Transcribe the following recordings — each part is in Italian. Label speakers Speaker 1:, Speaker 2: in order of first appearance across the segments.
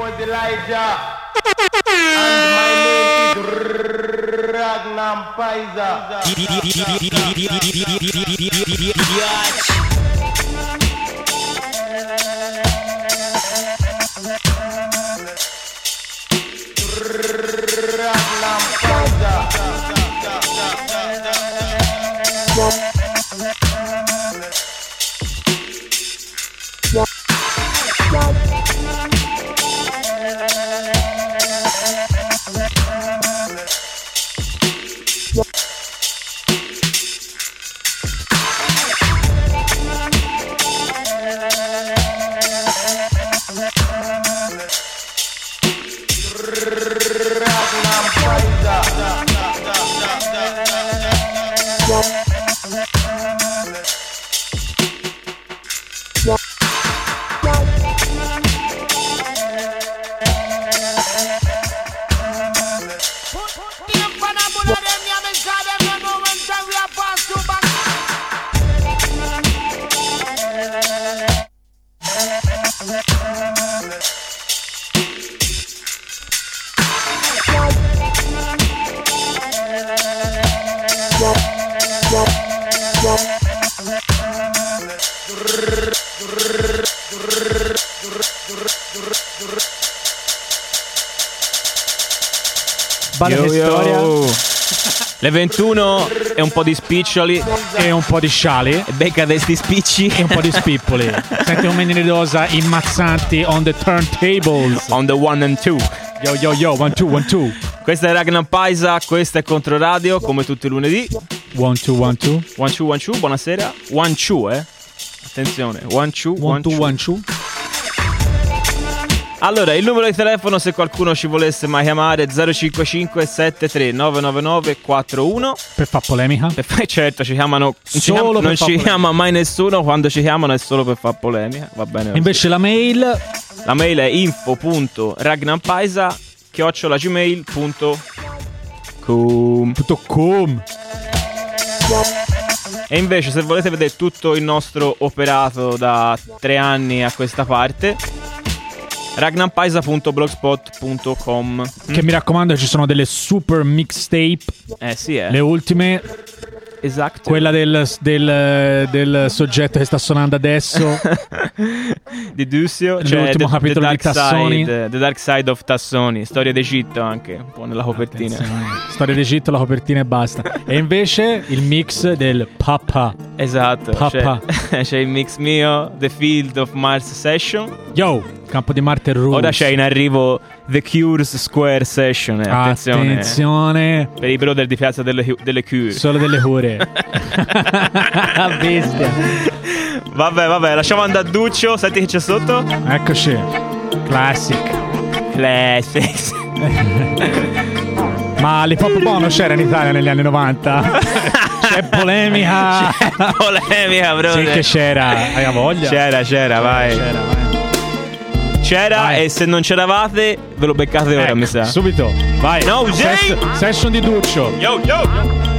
Speaker 1: was Elijah. And my name is Ragnar. Ragnar Paiza.
Speaker 2: Le 21 e un po' di spiccioli.
Speaker 3: e un po' di sciali
Speaker 2: E becca questi spicci.
Speaker 3: e un po' di spippoli. Senti un menino di dosa immazzanti on the turntables.
Speaker 2: On the one and two.
Speaker 3: Yo yo yo, one two, one two.
Speaker 2: Questa è Ragnar Paisa, questa è Controradio, come tutti i lunedì.
Speaker 3: One two, one two.
Speaker 2: One two, one two, buonasera. One two, eh. Attenzione, one two,
Speaker 3: One
Speaker 2: one
Speaker 3: two,
Speaker 2: two.
Speaker 3: one two.
Speaker 2: Allora, il numero di telefono se qualcuno ci volesse mai chiamare è 055 73 999 41.
Speaker 3: Per far polemica.
Speaker 2: E poi certo ci chiamano non ci,
Speaker 3: Solo
Speaker 2: chiama,
Speaker 3: per
Speaker 2: non ci chiama mai nessuno, quando ci chiamano è solo per far polemica, va bene. così.
Speaker 3: Invece la mail
Speaker 2: La mail è info.ragnampaisa chiocciolagmail.com
Speaker 3: .com
Speaker 2: E invece se volete vedere tutto il nostro operato da tre anni a questa parte ragnampaisa.blogspot.com
Speaker 3: Che mi raccomando ci sono delle super mixtape,
Speaker 2: Eh sì, eh.
Speaker 3: le ultime,
Speaker 2: Esatto.
Speaker 3: quella del, del- del soggetto che sta suonando adesso.
Speaker 2: di Dussio,
Speaker 3: L'ultimo
Speaker 2: The-
Speaker 3: capitolo
Speaker 2: The
Speaker 3: di Tassoni.
Speaker 2: Side, The Dark Side of Tassoni, storia d'Egitto anche, un po' nella copertina.
Speaker 3: Storia d'Egitto, la copertina e basta. E invece il mix del Papa.
Speaker 2: Esatto,
Speaker 3: Papà.
Speaker 2: C'è, c'è il mix mio, The Field of Mars Session.
Speaker 3: Yo, campo di Marte Rules.
Speaker 2: Ora c'è in arrivo The Cures Square Session. eh, attenzione.
Speaker 3: Attenzione.
Speaker 2: Per i brother di Piazza delle, delle Cure.
Speaker 3: Solo delle cure. Bestia.
Speaker 2: Vabbè, vabbè, lasciamo andare a Duccio. Senti che c'è sotto.
Speaker 3: Eccoci. Classic.
Speaker 2: Classics.
Speaker 3: Ma l'hip hop buono c'era in Italia negli anni 90? C'è polemica.
Speaker 2: Polemica,
Speaker 3: Sì
Speaker 2: brother.
Speaker 3: che c'era. Hai voglia?
Speaker 2: C'era, c'era, vai.
Speaker 3: C'era, vai.
Speaker 2: C'era
Speaker 3: Vai.
Speaker 2: e se non c'eravate ve lo beccate ora,
Speaker 3: Ecco,
Speaker 2: mi sa.
Speaker 3: Subito. Vai.
Speaker 2: No, Jay!
Speaker 3: Sess- session di Duccio.
Speaker 2: Yo, yo.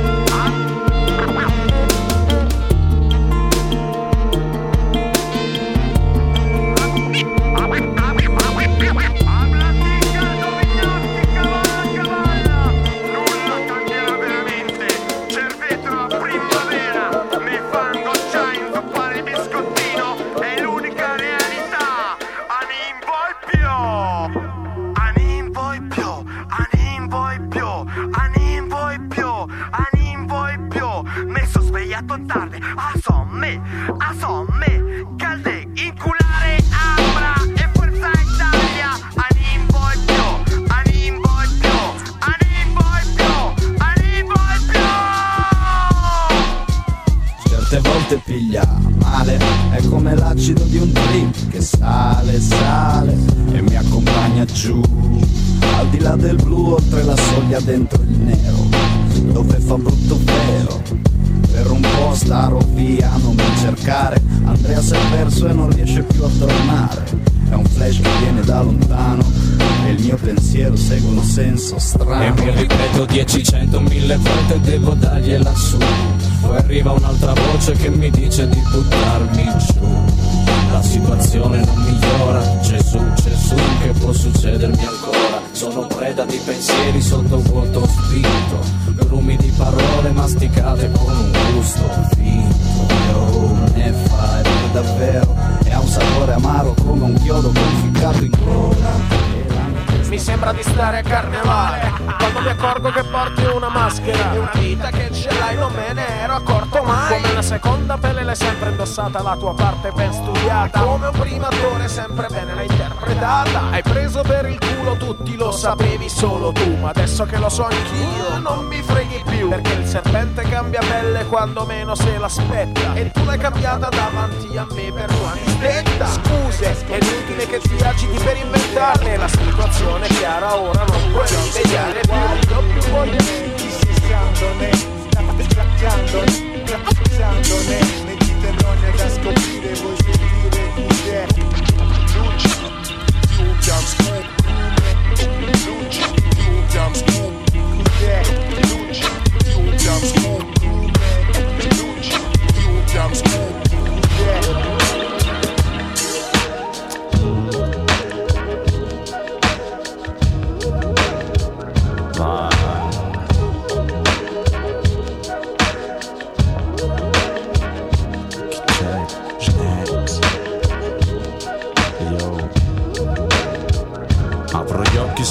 Speaker 4: Come
Speaker 5: una seconda pelle l'hai sempre indossata La tua parte ben studiata. Come un primo attore sempre bene l'hai interpretata. Hai preso per il culo tutti lo sapevi solo tu Ma adesso che lo so anch'io non mi freghi più. Perché il serpente cambia pelle quando meno se l'aspetta. E tu l'hai cambiata davanti a me per tua vendetta Scuse, è inutile che ti agiti per inventarne La situazione è chiara, ora non puoi rimediare più. Non più voglio
Speaker 6: Mediterranea da scoprire, vuoi sentire cos'è? Luci, più jam scoop Luci, più jam scoop Cos'è? Luci, più jam scoop Luci, più jam scoop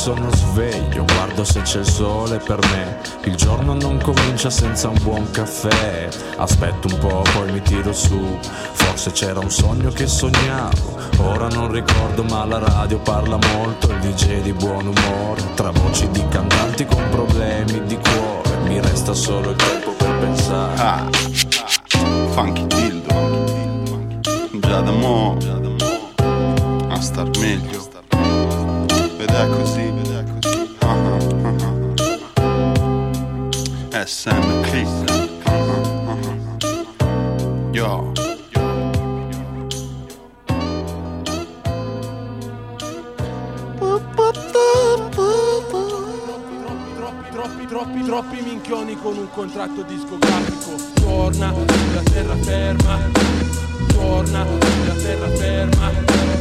Speaker 7: sono sveglio, guardo se c'è il sole per me. Il giorno non comincia senza un buon caffè. Aspetto un po', poi mi tiro su. Forse c'era un sogno che sognavo. Ora non ricordo, ma la radio parla molto. Il DJ di buon umore. Tra voci di cantanti con problemi di cuore. Mi resta solo il tempo per pensare.
Speaker 8: Ah, funky dildo. Già da mo' a star meglio. Ed è così. Ah, ah, ah. Yo.
Speaker 5: Troppi, troppi, troppi minchioni con un contratto discografico Torna sulla terraferma Torna sulla terraferma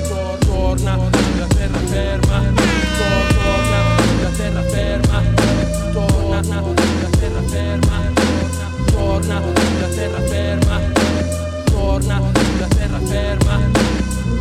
Speaker 5: Tor- Torna sulla terraferma Tor- Torna sulla terraferma Torna sulla terraferma Torna sulla terraferma Torna sulla terraferma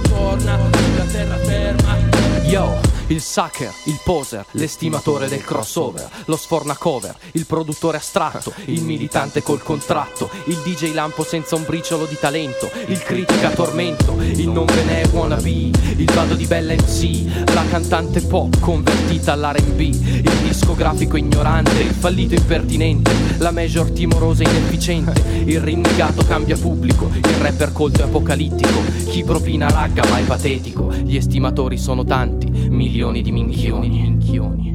Speaker 5: Torna sulla terraferma
Speaker 9: Yo, il sucker, il poser, l'estimatore del crossover, lo sfornacover, il produttore astratto, il militante col contratto, il DJ lampo senza un briciolo di talento, il critica tormento, il non ve ne wannabe, il vado di bella MC, la cantante pop convertita all'R&B, il discografico ignorante, il fallito impertinente, la major timorosa e inefficiente, il rinnegato cambia pubblico, il rapper colto e apocalittico, chi propina ragga ma è patetico, gli estimatori sono tanti, milioni di minchioni, minchioni.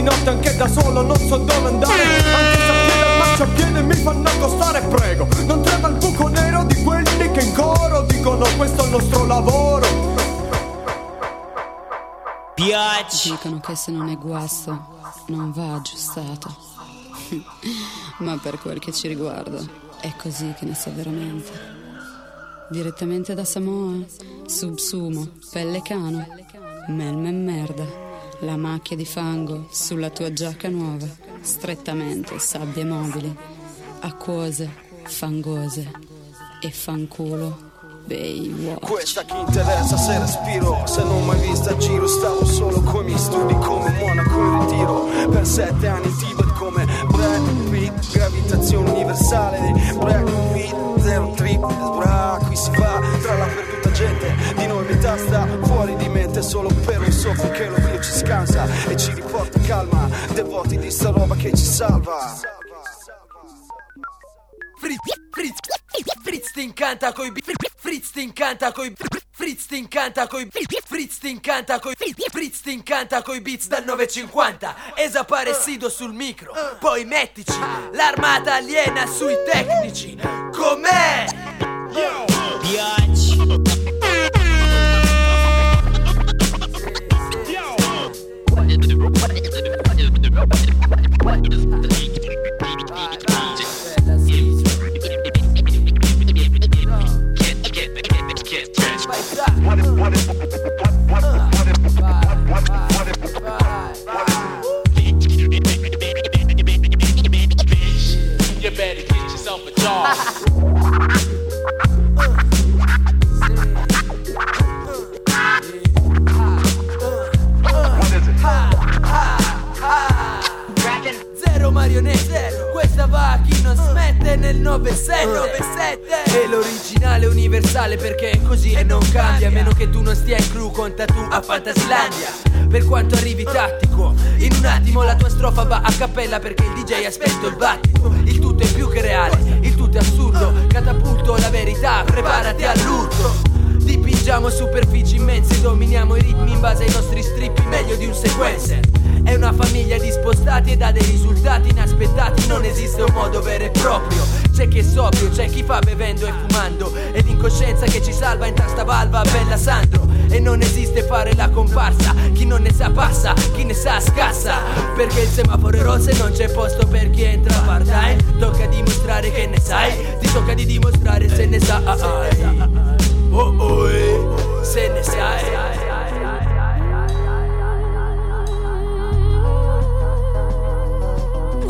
Speaker 6: Di notte anche da solo, non so dove andare. Anche se a piede al marciapiede mi fanno accostare Prego, non trema il buco nero di quelli che in coro Dicono questo è il nostro lavoro
Speaker 10: Dicono che se non è guasto non va aggiustato. Ma per quel che ci riguarda è così che ne so veramente. Direttamente da Samoa, subsumo, pelle cano, melmen merda, la macchia di fango sulla tua giacca nuova, strettamente sabbie mobili, acquose, fangose e fanculo. Baywatch.
Speaker 11: Questa chi interessa se respiro Se non mai vista a giro Stavo solo coi miei studi come monaco in ritiro Per sette anni in Tibet come Brad Pitt Gravitazione universale Brad Pitt Zero trip Bra, qui si va Tra la perduta gente Di noi metà sta fuori di mente Solo per un soffio che l'oblio ci scansa E ci riporta calma. Devoti di sta roba che ci salva.
Speaker 12: Fritz, Fritz, Fritz ti incanta coi Fritz ti incanta coi Fritz ti incanta coi Fritz ti incanta coi Fritz ti incanta coi beats dal 950 Esaparecido sul micro. Poi mettici l'armata aliena sui tecnici. Com'è?
Speaker 5: You better get yourself a job.
Speaker 12: 997 E eh. l'originale universale perché è così e non cambia A meno che tu non stia in crew conta tu a Fantaslandia Per quanto arrivi tattico In un attimo la tua strofa va a cappella perché il DJ ha spento il battito. Il tutto è più che reale, il tutto è assurdo. Catapulto la verità, preparati all'urto. Dipingiamo superfici immense, dominiamo i ritmi in base ai nostri strip meglio di un sequencer. È una famiglia di spostati e dà dei risultati inaspettati, non esiste un modo vero e proprio. C'è chi è sobrio, c'è chi fa bevendo e fumando, e l'incoscienza che ci salva in tasta valva, bella Sandro. E non esiste fare la comparsa, chi non ne sa passa, chi ne sa scassa. Perché il semaforo è rosso e non c'è posto per chi entra part time. Tocca dimostrare che ne sai, ti tocca di dimostrare se ne sai. Oh oh, eh, se ne sai.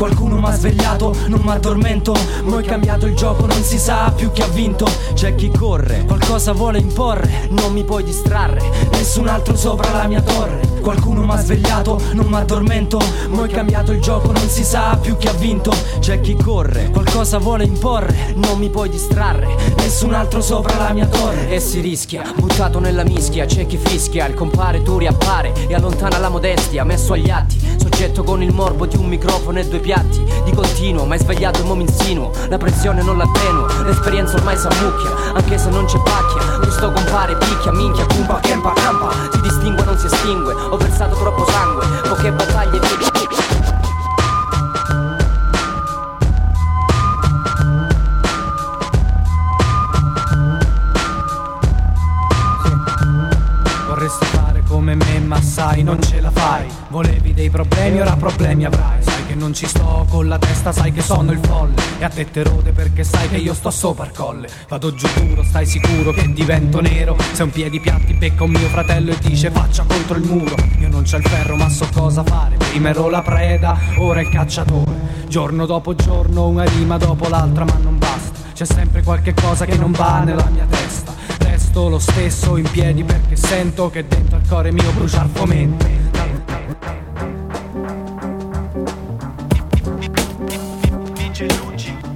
Speaker 13: Qualcuno m'ha svegliato, non m'addormento. Mo' è cambiato il gioco, non si sa più chi ha vinto. C'è chi corre, qualcosa vuole imporre. Non mi puoi distrarre, nessun altro sopra la mia torre. Qualcuno m'ha svegliato, non m'addormento. Mo' è cambiato il gioco, non si sa più chi ha vinto. C'è chi corre, qualcosa vuole imporre. Non mi puoi distrarre, nessun altro sopra la mia torre.
Speaker 12: E si rischia, buttato nella mischia, c'è chi fischia, il compare tu riappare e allontana la modestia, messo agli atti, soggetto con il morbo di un microfono e due piatti, di continuo, mai svegliato il mo' insinuo, la pressione non la l'esperienza ormai s'ammucchia, anche se non c'è pacchia, questo compare picchia, minchia, cumpa, campa, campa, si distingue non si estingue, ho versato troppo sangue, poche battaglie via.
Speaker 13: Come me ma sai non ce la fai Volevi dei problemi ora problemi avrai. Sai che non ci sto con la testa sai che sono il folle. E a te te rode perché sai che io sto sopra il colle. Vado giù duro stai sicuro che divento nero. Se un piedi piatti becca un mio fratello e dice faccia contro il muro. Io non c'ho il ferro ma so cosa fare. Prima ero la preda ora il cacciatore. Giorno dopo giorno una rima dopo l'altra ma non basta. C'è sempre qualche cosa che non va nella mia testa. Resto lo stesso in piedi perché sento che dentro al cuore mio bruciar fomento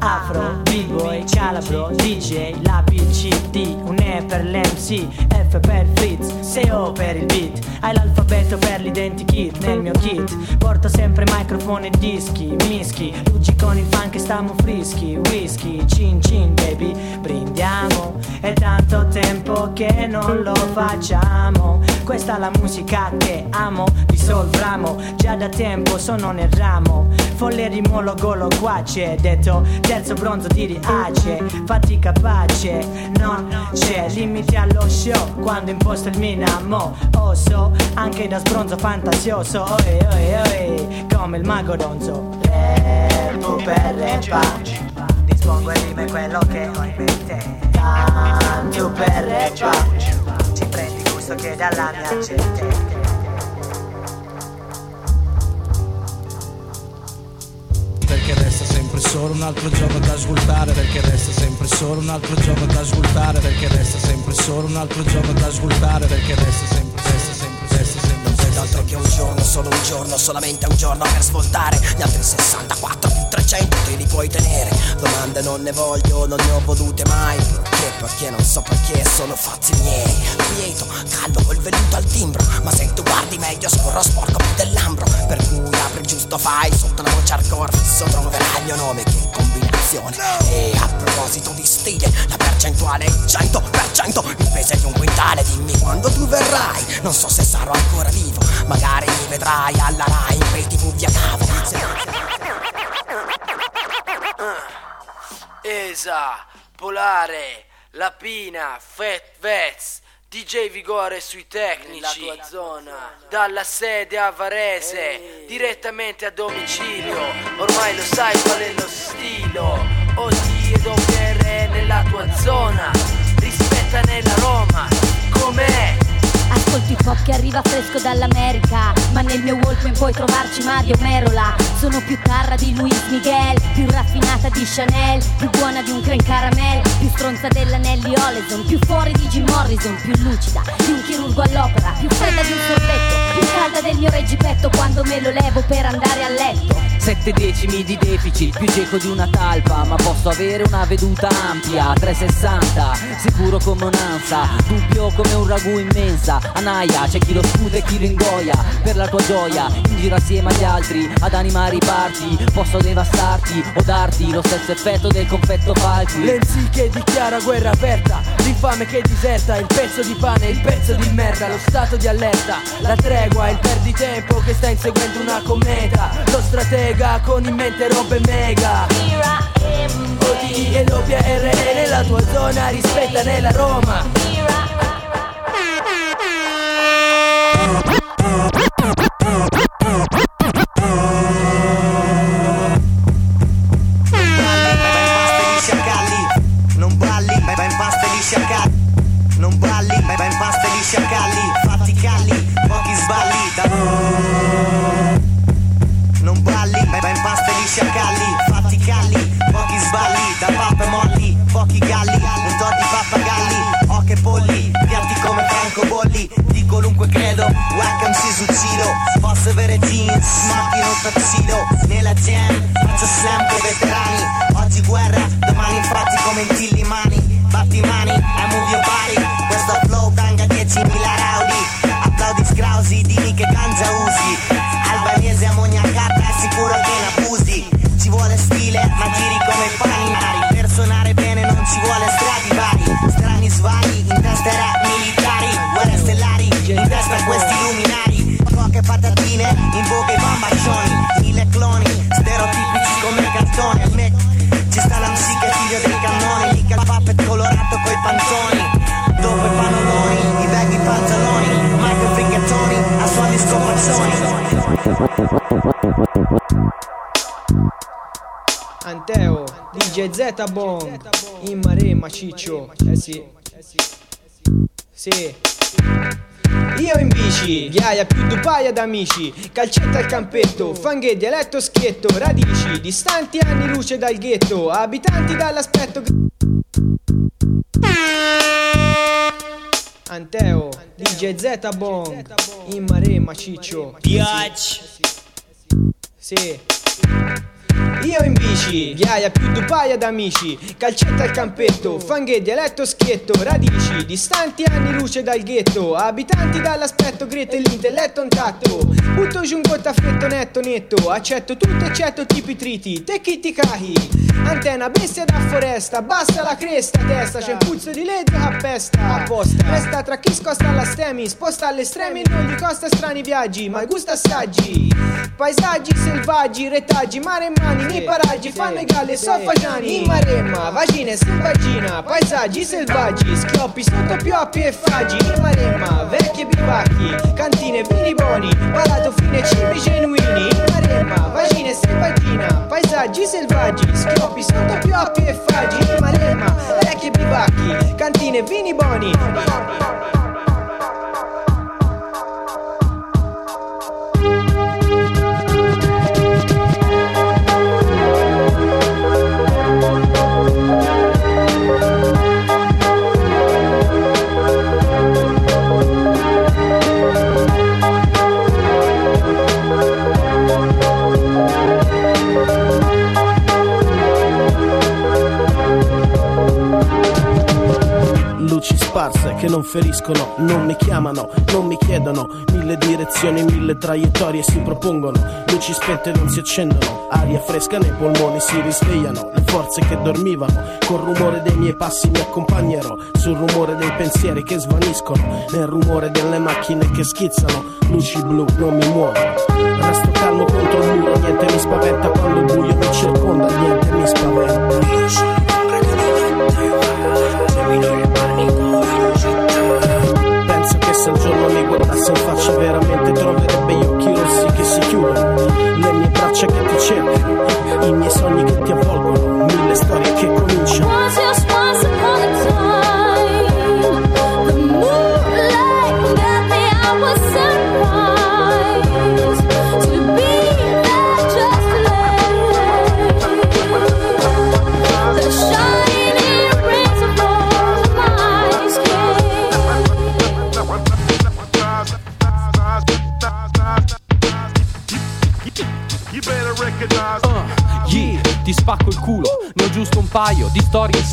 Speaker 14: Afro, B-boy, calabro, DJ, la BCD, un E per l'MC, F per Fritz, se O per il beat, hai l'alfabeto per l'identikit nel mio kit, porto sempre microfono e dischi, mischi, luci con il funk e stiamo frischi, whisky, cin cin baby, brindiamo, è tanto tempo che non lo facciamo, questa è la musica che amo, risolviamo, già da tempo sono nel ramo, folle rimologo loquace, detto terzo bronzo di riace, fatti capace, no, c'è limite allo show, quando imposto il minamo, oso, anche da sbronzo fantasioso, oi oi oi, come il mago Ronzo, repo per repa, dispongo e rime quello che ho in mente, tanto per repa, gusto che dalla mia gente.
Speaker 15: Perché resta sempre solo un altro gioco da svoltare Perché resta sempre solo un altro gioco da svoltare Perché resta sempre solo un altro gioco da svoltare Perché resta sempre,
Speaker 16: D'altro che un giorno, solo un giorno, solamente un giorno per svoltare. Gli altri 64 più 300 te li puoi tenere. Domande non ne voglio, non ne ho volute mai. Perché, perché, non so perché, sono fatti miei. Quieto, caldo, col velluto al timbro Ma se tu guardi meglio scorro sporco più dell'ambro. Per cui apri il giusto fai, sotto una voce hardcore Fisso troverai il mio nome che combinazione situazione E a proposito di stile La percentuale è 100% Il peso di un quintale Dimmi quando tu verrai. Non so se sarò ancora vivo Magari mi vedrai alla Rai In quel tv via cava
Speaker 17: Esa, Polare, Lapina, Fat Vets, DJ Vigore sui tecnici. Zona. Dalla sede a Varese, direttamente a domicilio. Ormai lo sai qual è lo stilo. OT ed OPR nella tua zona. Rispetta nella Roma. Com'è?
Speaker 18: Ascolti il pop che arriva fresco dall'America. Ma nel mio Walkman puoi trovarci Mario Merola. Sono più tarra di Luis Miguel Più raffinata di Chanel Più buona di un creme caramel Più stronza dell'Anelli Oleson Più fuori di Jim Morrison Più lucida di un chirurgo all'opera Più fredda di un sorbetto Più calda del mio reggipetto Quando me lo levo per andare a letto.
Speaker 12: Sette decimi di deficit, più geco di una talpa Ma posso avere una veduta ampia, 360 Sicuro come un'ansa, dubbio come un ragù immensa Anaia, c'è chi lo sputa e chi lo ingoia Per la tua gioia, in giro assieme agli altri Ad animare i parti, posso devastarti O darti lo stesso effetto del confetto falchi.
Speaker 17: Lenzi che dichiara guerra aperta L'infame che diserta Il pezzo di pane, il pezzo di merda Lo stato di allerta La tregua, il perditempo che sta inseguendo una cometa Lo stratega con in mente robe mega. OD e doppia RE nella tua zona Rispetta nella Roma
Speaker 19: si suicido Posso avere jeans, smoking o tuxedo Nella jam, faccio con veterani. Oggi guerra, domani infatti come in coi pantoni Dopo i vecchi pantaloni Michael Fricchettoni, a suoni scopazzoni
Speaker 17: Anteo, DJ Z Bong In Maremma Ciccio. Eh sì. Sì io in bici, ghiaia più due paia d'amici. Calcetta al campetto, fanghe, dialetto schietto Radici, distanti anni luce dal ghetto Abitanti dall'aspetto Anteo, DJ Z Bong In Maremma Ciccio.
Speaker 19: Piac
Speaker 17: Sì io in bici, ghiaia più due paia d'amici. Calcetta al campetto, fanghe, dialetto schietto Radici, distanti anni luce dal ghetto Abitanti dall'aspetto grete e l'intelletto intatto Butto giù un gottaffetto netto netto Accetto tutto eccetto tipi triti. Te chi ti cahi? Antenna bestia da foresta Basta la cresta testa C'è un puzzo di legge a pesta. Apposta. Resta tra chi scosta alla stemi Sposta alle estremi e non gli costa strani viaggi Ma gusta assaggi. Paesaggi selvaggi, retaggi, mare e mani nei paraggi fanno i galli e soffagiani in maremma, vagine selvagina paesaggi selvaggi, schioppi sotto pioppi e faggi. In maremma, vecchie bivacchi cantine, vini buoni palato fine, cibi genuini. In maremma, vagine selvagina paesaggi selvaggi, schioppi sotto pioppi e faggi. In maremma, vecchie bivacchi cantine, vini buoni
Speaker 20: che non feriscono, non mi chiamano, non mi chiedono, mille direzioni, mille traiettorie si propongono, luci spente non si accendono, aria fresca nei polmoni si risvegliano, le forze che dormivano, col rumore dei miei passi mi accompagnerò, sul rumore dei pensieri che svaniscono, nel rumore delle macchine che schizzano, luci blu non mi muovono, resto calmo contro il muro, niente mi spaventa quando il buio mi circonda, niente mi spaventa. Penso in faccia veramente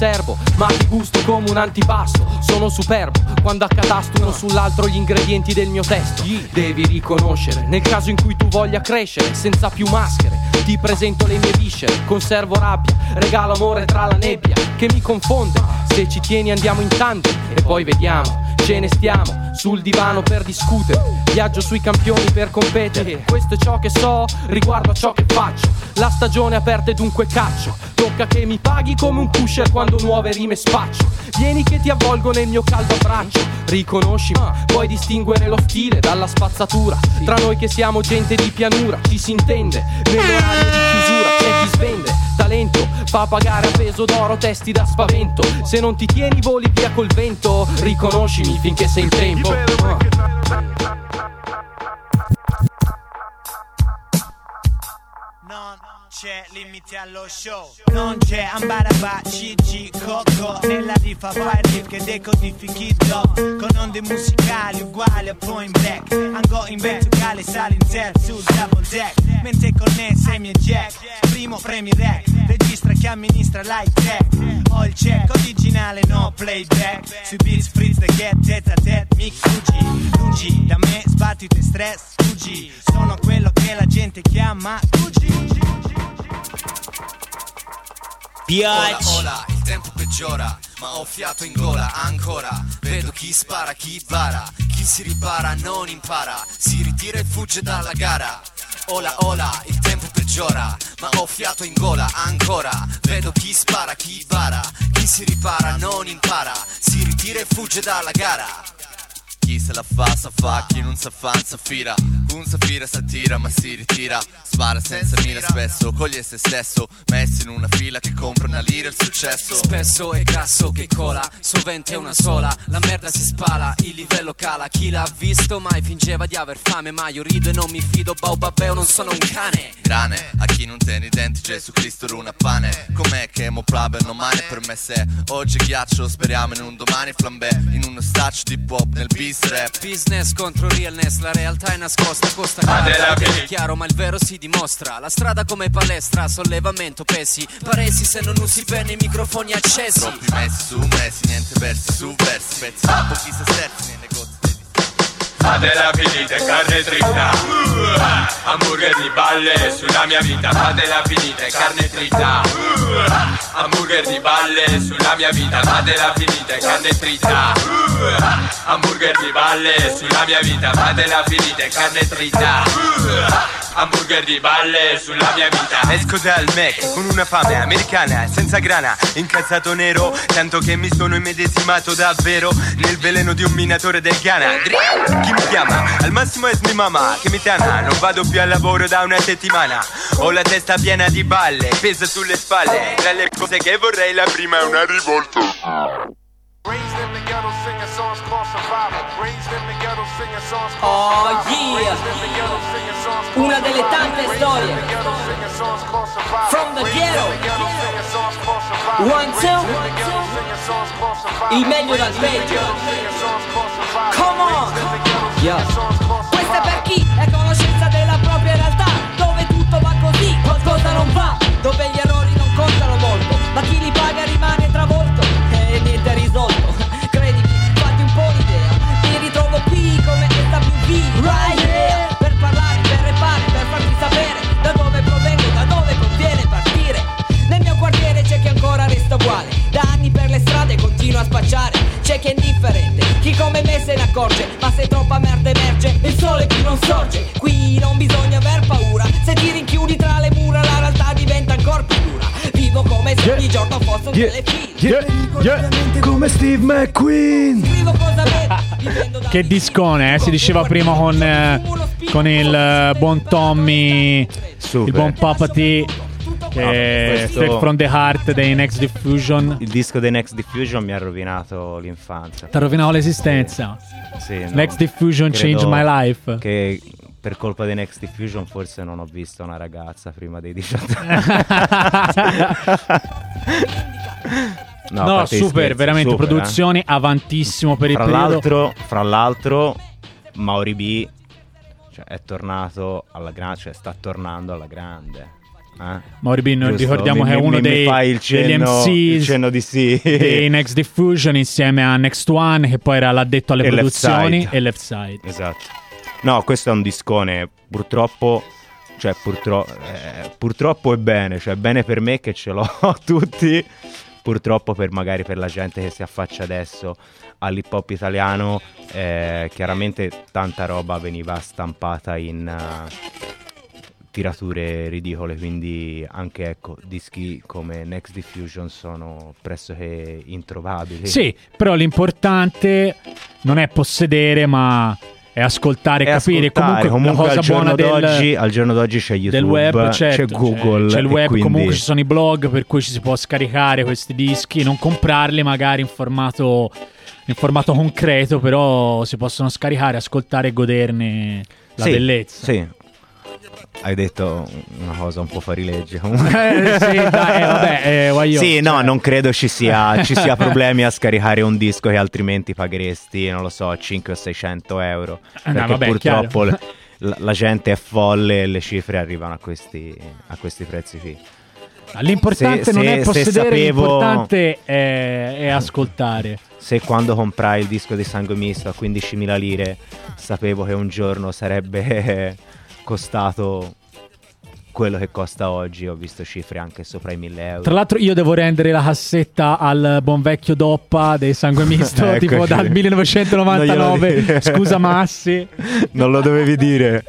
Speaker 9: serbo, ma ti gusto come un antipasto. Sono superbo quando accatasto uno sull'altro gli ingredienti del mio testo. Devi riconoscere, nel caso in cui tu voglia crescere, senza più maschere, ti presento le mie viscere, conservo rabbia, regalo amore tra la nebbia che mi confonde. Se ci tieni andiamo in tandem e poi vediamo. Ce ne stiamo sul divano per discutere. Viaggio sui campioni per competere. Questo è ciò che so riguardo a ciò che faccio. La stagione aperta e dunque caccio. Tocca che mi paghi come un pusher quando nuove rime spaccio. Vieni che ti avvolgo nel mio caldo abbraccio. Riconoscimi, puoi distinguere lo stile dalla spazzatura. Tra noi che siamo gente di pianura, ci si intende. Nell'orario di chiusura c'è chi svende. Talento fa pagare a peso d'oro testi da spavento. Se non ti tieni voli via col vento, riconoscimi finché sei in tempo.
Speaker 21: C'è limite allo show. Non c'è ambaraba, CG, Coco Nella rifa fai che decodifichi do Con onde musicali uguali a point black. Ango in verticale, sali in tel sul double deck. Mente connessa ai miei jack. Primo premi rec. Registra chi amministra l'high tech. Ho il check originale, no playback. Sui beats frizz the get tete a tete Mic Fuji Lungi da me, sbattito e stress Fuji Sono quello che la gente chiama Fuji
Speaker 22: Ora, ora, il tempo peggiora, ma ho fiato in gola ancora. Vedo chi spara, chi bara, chi si ripara non impara, si ritira e fugge dalla gara. Ola, ola, il tempo peggiora, ma ho fiato in gola ancora. Vedo chi spara, chi bara, chi si ripara non impara, si ritira e fugge dalla gara. Chi se la fa sa fa, chi non sa fa sa fira Un safira s'attira ma si ritira. Spara senza mira spesso, coglie se stesso. Messo in una fila che compra una lira il successo.
Speaker 23: Spesso è grasso che cola, sovente è una sola. La merda si spala, il livello cala. Chi l'ha visto mai fingeva di aver fame Ma io rido e non mi fido, baobabeo non sono un cane.
Speaker 22: Grane, a chi non tiene i denti Gesù Cristo runa pane. Com'è che mo plebe non mane per me se Oggi ghiaccio, speriamo in un domani flambè In uno staccio di pop nel beat rap
Speaker 23: Business contro realness, la realtà è nascosta, costa cara. È chiaro ma il vero si dimostra. La strada come palestra, sollevamento pesi. Paresi se non usi bene i microfoni accesi.
Speaker 22: Troppi messi su messi, niente versi su versi. Pezzi da pochi se sterzi nei negozi
Speaker 24: Fate la finita e carne dritta. Uh, Hamburger di balle sulla mia vita. Fate la finita e carne dritta. Uh, Hamburger di balle sulla mia vita. Fate la finita e carne dritta. Uh, Hamburger di balle sulla mia vita. Fate la finita e carne dritta. Uh, Hamburger di balle sulla mia vita.
Speaker 25: Esco dal Mac con una fame americana senza grana Incazzato nero tanto che mi sono immedesimato davvero Nel veleno di un minatore del Ghana Chi mi chiama? Al massimo è mia mamma che mi tana Non vado più al lavoro da una settimana. Ho la testa piena di balle, pesa sulle spalle. Tra le cose che vorrei la prima è una rivolta.
Speaker 26: Ghetto singing songs called Survival. Raised in the ghetto singing songs called
Speaker 27: Oh,
Speaker 26: Survival.
Speaker 27: yeah.
Speaker 26: Raised in yeah. Questo è
Speaker 27: per chi? È
Speaker 26: conoscenza
Speaker 27: della
Speaker 26: propria realtà Dove tutto va così, qualcosa non
Speaker 27: va Dove
Speaker 26: gli
Speaker 27: errori
Speaker 26: non costano molto Ma chi li paga
Speaker 27: rimane
Speaker 26: travolto
Speaker 27: E
Speaker 26: niente risolto. Credimi, fatti un po' l'idea.
Speaker 27: Ti ritrovo qui
Speaker 26: come questa più
Speaker 27: Right
Speaker 26: here. Per parlare, per repare,
Speaker 27: per farti
Speaker 26: sapere Da dove provengo,
Speaker 27: da
Speaker 26: dove conviene partire.
Speaker 27: Nel mio
Speaker 26: quartiere
Speaker 27: c'è chi ancora resta uguale. Da anni per le strade continua a spacciare. C'è chi è chi E niente è risolto Credimi,
Speaker 28: accorge Ma se troppa merda emerge il sole qui non sorge. Qui non bisogna aver paura Se ti rinchiudi tra le mura la realtà diventa ancora più dura. Vivo come se ogni giorno fosse un telefilm
Speaker 3: Yeah, yeah. Come Steve McQueen.
Speaker 28: Scrivo cosa vedo
Speaker 3: Che discone, eh? si diceva prima con, eh, con il eh, buon Tommy, il buon Papati, che
Speaker 29: questo-
Speaker 3: Straight from the Heart dei Next Diffusion.
Speaker 29: Il disco dei Next Diffusion mi ha rovinato l'infanzia.
Speaker 3: Ti ha rovinato l'esistenza.
Speaker 29: Sì, no.
Speaker 3: Next Diffusion changed my life.
Speaker 29: Che per colpa dei Next Diffusion forse non ho visto una ragazza prima dei 18
Speaker 3: No,
Speaker 29: a parte gli
Speaker 3: super,
Speaker 29: scherzi,
Speaker 3: veramente
Speaker 29: super, eh.
Speaker 3: produzioni avantissimo per il
Speaker 29: fra
Speaker 3: periodo.
Speaker 29: l'altro, fra l'altro, Mauri B cioè, è tornato alla grande, cioè sta tornando alla grande. Eh? Giusto?
Speaker 3: ricordiamo
Speaker 29: Mi-
Speaker 3: che è
Speaker 29: mi-
Speaker 3: uno
Speaker 29: mi
Speaker 3: dei,
Speaker 29: fai il
Speaker 3: degli
Speaker 29: cenno-
Speaker 3: MCs
Speaker 29: cenno sì.
Speaker 3: dei Next Diffusion insieme a Next One che poi era l'addetto alle
Speaker 29: E Left
Speaker 3: produzioni
Speaker 29: Side.
Speaker 3: e Left Side.
Speaker 29: Esatto. No, questo è un discone, purtroppo, cioè purtro- eh, purtroppo è bene, cioè bene per me che ce l'ho tutti, purtroppo per magari per la gente che si affaccia adesso all'hip hop italiano, eh, chiaramente tanta roba veniva stampata in eh, tirature ridicole, quindi anche ecco, dischi come Next Diffusion sono pressoché introvabili.
Speaker 3: Sì, però l'importante non è possedere, ma è ascoltare e capire.
Speaker 29: ascoltare,
Speaker 3: Comunque,
Speaker 29: al
Speaker 3: cosa buona del,
Speaker 29: al giorno d'oggi c'è YouTube,
Speaker 3: del web, certo,
Speaker 29: c'è Google,
Speaker 3: c'è, il
Speaker 29: e
Speaker 3: web,
Speaker 29: quindi-
Speaker 3: comunque ci sono i blog per cui ci si può scaricare questi dischi, non comprarli magari in formato, in formato concreto, però si possono scaricare, ascoltare e goderne la
Speaker 29: Sì,
Speaker 3: bellezza.
Speaker 29: Sì. Hai detto una cosa un po' fuorilegge comunque.
Speaker 3: Eh, sì, dai, eh, vabbè, eh, voglio-
Speaker 29: Sì, no,
Speaker 3: cioè-
Speaker 29: non credo ci sia, ci sia problemi a scaricare un disco che altrimenti pagheresti, non lo so, 500 o 600 euro.
Speaker 3: Eh, no,
Speaker 29: Perché
Speaker 3: vabbè,
Speaker 29: purtroppo la, la gente è folle e le cifre arrivano a questi, a questi prezzi qui.
Speaker 3: L'importante
Speaker 29: Se-
Speaker 3: non
Speaker 29: se-
Speaker 3: è
Speaker 29: se
Speaker 3: possedere,
Speaker 29: sapevo-
Speaker 3: l'importante è, è ascoltare.
Speaker 29: Se quando comprai il disco di Sangue Misto a 15.000 lire sapevo che un giorno sarebbe costato quello che costa oggi, ho visto cifre anche sopra i 1000 euro.
Speaker 3: Tra l'altro io devo rendere la cassetta al buon vecchio Doppa dei Sangue Misto, tipo dal
Speaker 29: Non
Speaker 3: 1999.
Speaker 29: glielo dire.
Speaker 3: Scusa Massi.
Speaker 29: non lo dovevi dire.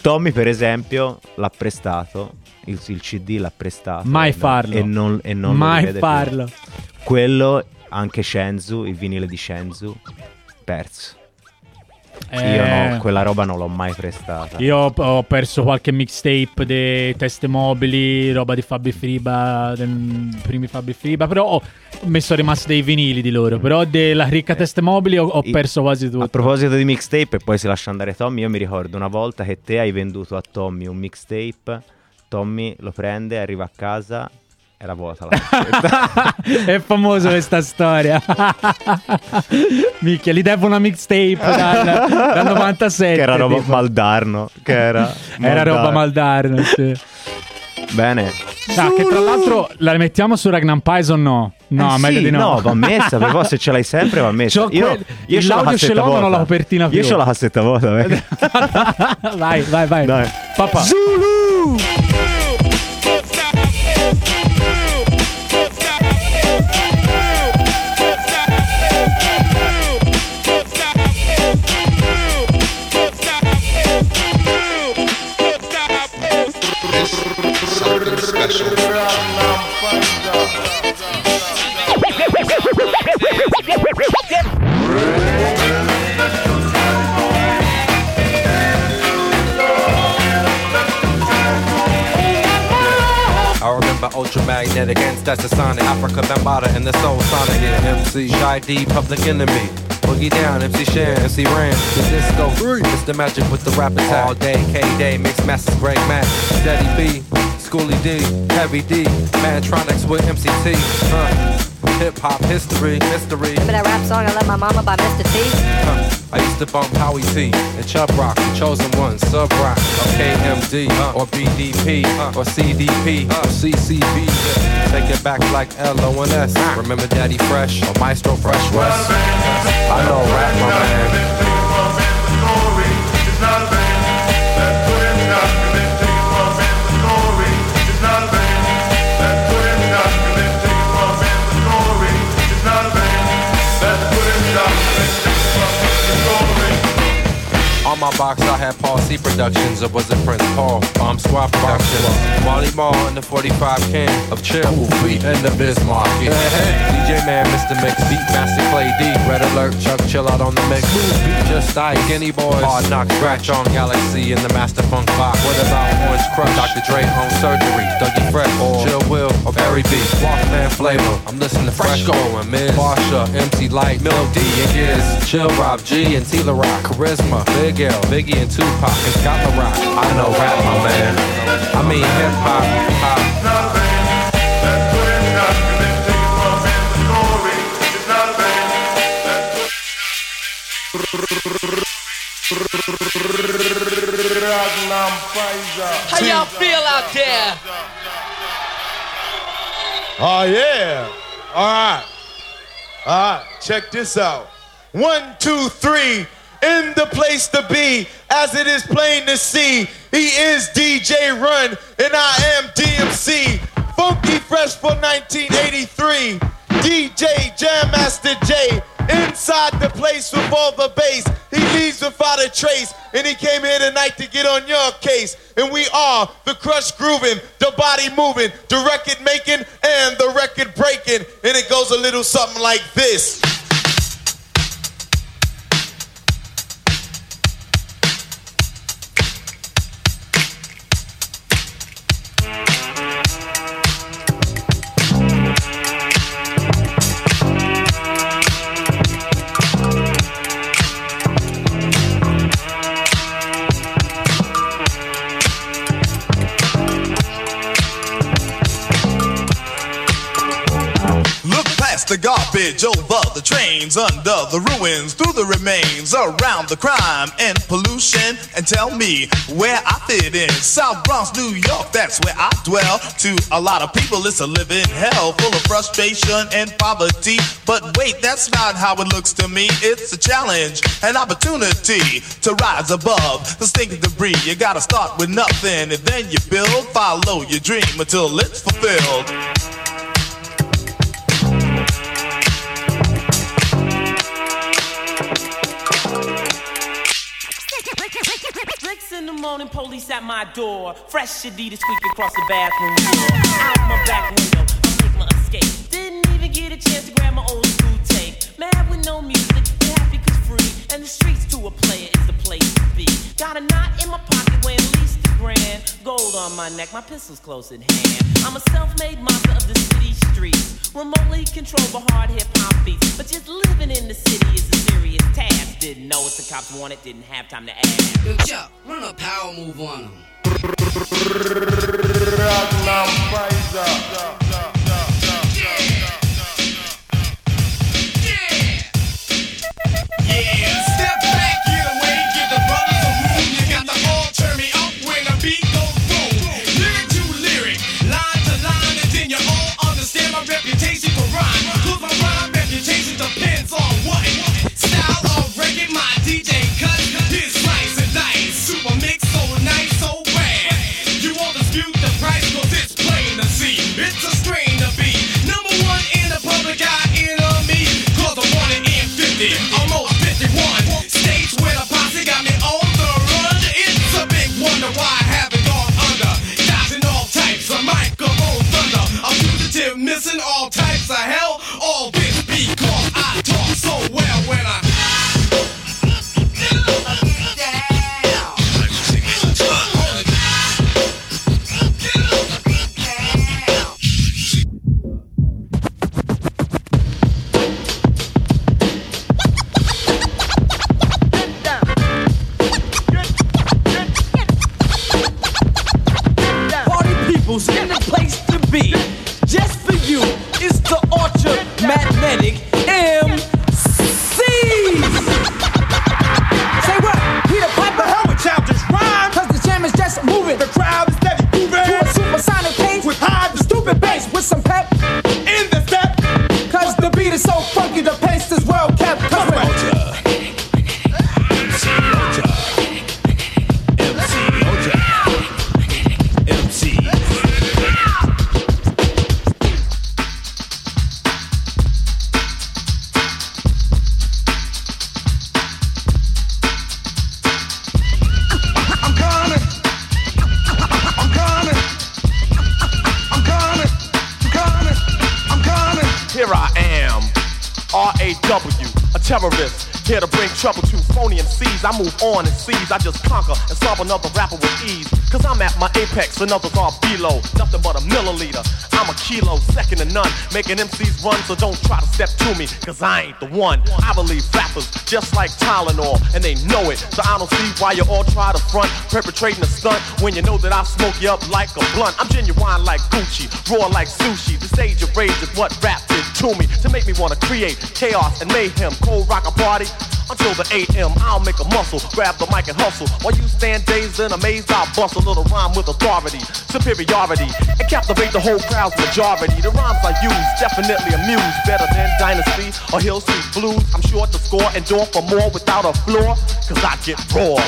Speaker 29: Tommy, per esempio, l'ha prestato. Il, il CD l'ha prestato.
Speaker 3: Mai
Speaker 29: e
Speaker 3: farlo.
Speaker 29: E non, e non lo
Speaker 3: Mai
Speaker 29: rivede più.
Speaker 3: farlo.
Speaker 29: Quello, anche Shenzu, il vinile di Shenzu, perso.
Speaker 3: Eh.
Speaker 29: Io no, quella roba non l'ho mai prestata.
Speaker 3: Io ho- perso qualche mixtape dei teste mobili, roba di Fabi Friba, dei primi Fabi Friba, però ho messo rimasti dei vinili di loro, però della ricca teste mobili ho, ho perso quasi tutto.
Speaker 29: A proposito di mixtape, e poi si lascia andare Tommy, io mi ricordo una volta che te hai venduto a Tommy un mixtape. Tommy lo prende, arriva a casa, era vuota la cassetta.
Speaker 3: È famosa questa storia. Minchia, gli devo una mixtape dal, dal 97.
Speaker 29: che era roba
Speaker 3: tipo.
Speaker 29: Maldarno. Che era,
Speaker 3: Era roba Maldarno, sì.
Speaker 29: Bene.
Speaker 3: Ah, che tra l'altro la mettiamo su Ragnar Pies o no? No,
Speaker 29: Eh
Speaker 3: meglio
Speaker 29: sì,
Speaker 3: di no.
Speaker 29: No, va messa, per forza, se ce l'hai sempre va messa.
Speaker 3: C'ho
Speaker 29: Io,
Speaker 3: quel-
Speaker 29: io
Speaker 3: l'audio ce l'ho, ma non la copertina più.
Speaker 29: Io c'ho la cassetta vuota,
Speaker 3: vai, vai, vai.
Speaker 29: Dai.
Speaker 3: Papà.
Speaker 30: I remember ultramagnetic and sonic Africa Bambata and the soul sonic. Yeah, MC Shy D Public Enemy. Boogie down MC Shan MC Ran The disco free. It's the magic with the rap attack. All day K Day mix masters break Mac Steady B Schooly D Heavy D Mantronics with MCT huh. Hip hop history mystery
Speaker 31: Remember that rap song I Love My Mama by Mr. T?
Speaker 30: Huh. I used to bump Howie T and Chub Rock, the chosen one, Sub Rock, or KMD, or BDP, or CDP, or CCB. Take it back like L-O-N-S. Remember Daddy Fresh or Maestro Fresh West? I know rap, my man. On my box, I had Paul C Productions, or was it Prince Paul? Bomb Squad Productions. Uh, Wally Mall and the 45 King of Chill. Beat and the Bismarck. Hey. DJ Man, Mr. Mix, Beat Master Clay D. Red Alert, Chuck, chill out on the mix. Just ice. Skinny Boys. Hard Knock, Scratch on Galaxy in the Master Funk box. What about Orange Crush? Dr. Dre Home Surgery. Dougie Fresh. Or Chill Will. Or Barry B. Walkman Flavor. I'm listening to Fresco and Miz. Marsha, MC Light, Mil D and Giz. Chill Rob G and Tila Rock. Charisma, Big L, Biggie and Tupac and Scott La Rock. I know rap, my man. I mean hip hop, hop.
Speaker 32: How y'all feel out there?
Speaker 1: Oh yeah. All right. All right. Check this out. One, two, three. In the place to be, as it is plain to see, he is DJ Run, and I am DMC. Funky Fresh for 1983. DJ Jam Master J. Inside the place with all the bass. He leaves without a trace. And he came here tonight to get on your case. And we are the crush grooving, the body moving, the record making, and the record breaking. And it goes a little something like this.
Speaker 33: The garbage, over the trains, under the ruins, through the remains, around the crime and pollution, and tell me where I fit in. South Bronx, New York, that's where I dwell. To a lot of people, it's a living hell, full of frustration and poverty. But wait, that's not how it looks to me. It's a challenge, an opportunity to rise above the stinking debris. You gotta start with nothing, and then you build, follow your dream until it's fulfilled.
Speaker 32: Morning, police at my door. Fresh Adidas squeak across the bathroom floor. Out my back window, I make my escape. Didn't even get a chance to grab my old school tape. Mad with no music, happy cause free. And the streets to a player is the place to be. Got a knot in my pocket at least grand. Gold on my neck, my pistol's close at hand. I'm a self-made monster of the city streets. Remotely controlled by hard hip hop beats. But just living in the city is a serious task. Didn't know what the cops wanted, didn't have time to ask.
Speaker 23: Yo, Chuck, run a power move on him.
Speaker 34: dissing all types of help. A
Speaker 5: terrorist. Here to bring trouble to phony and MCs. I move on and seize. I just conquer and solve another rapper with ease. Cause I'm at my apex and others are below. Nothing but a milliliter. I'm a kilo, second to none. Making MCs run, so don't try to step to me. Cause I ain't the one. I believe rappers just like Tylenol, and they know it. So I don't see why you all try to front, perpetrating a stunt when you know that I smoke you up like a blunt. I'm genuine like Gucci, raw like sushi. The stage of rage is what rap did to me to make me wanna create chaos and mayhem. Cold rock a party until the 8 a.m. I'll make a muscle, grab the mic and hustle. While you stand dazed and amazed, I'll bust a little rhyme with authority, superiority, and captivate the whole crowd's majority. The rhymes I use definitely amuse better than Dynasty or Hill Street Blues. I'm sure to score and door for more without a floor, cause I get raw.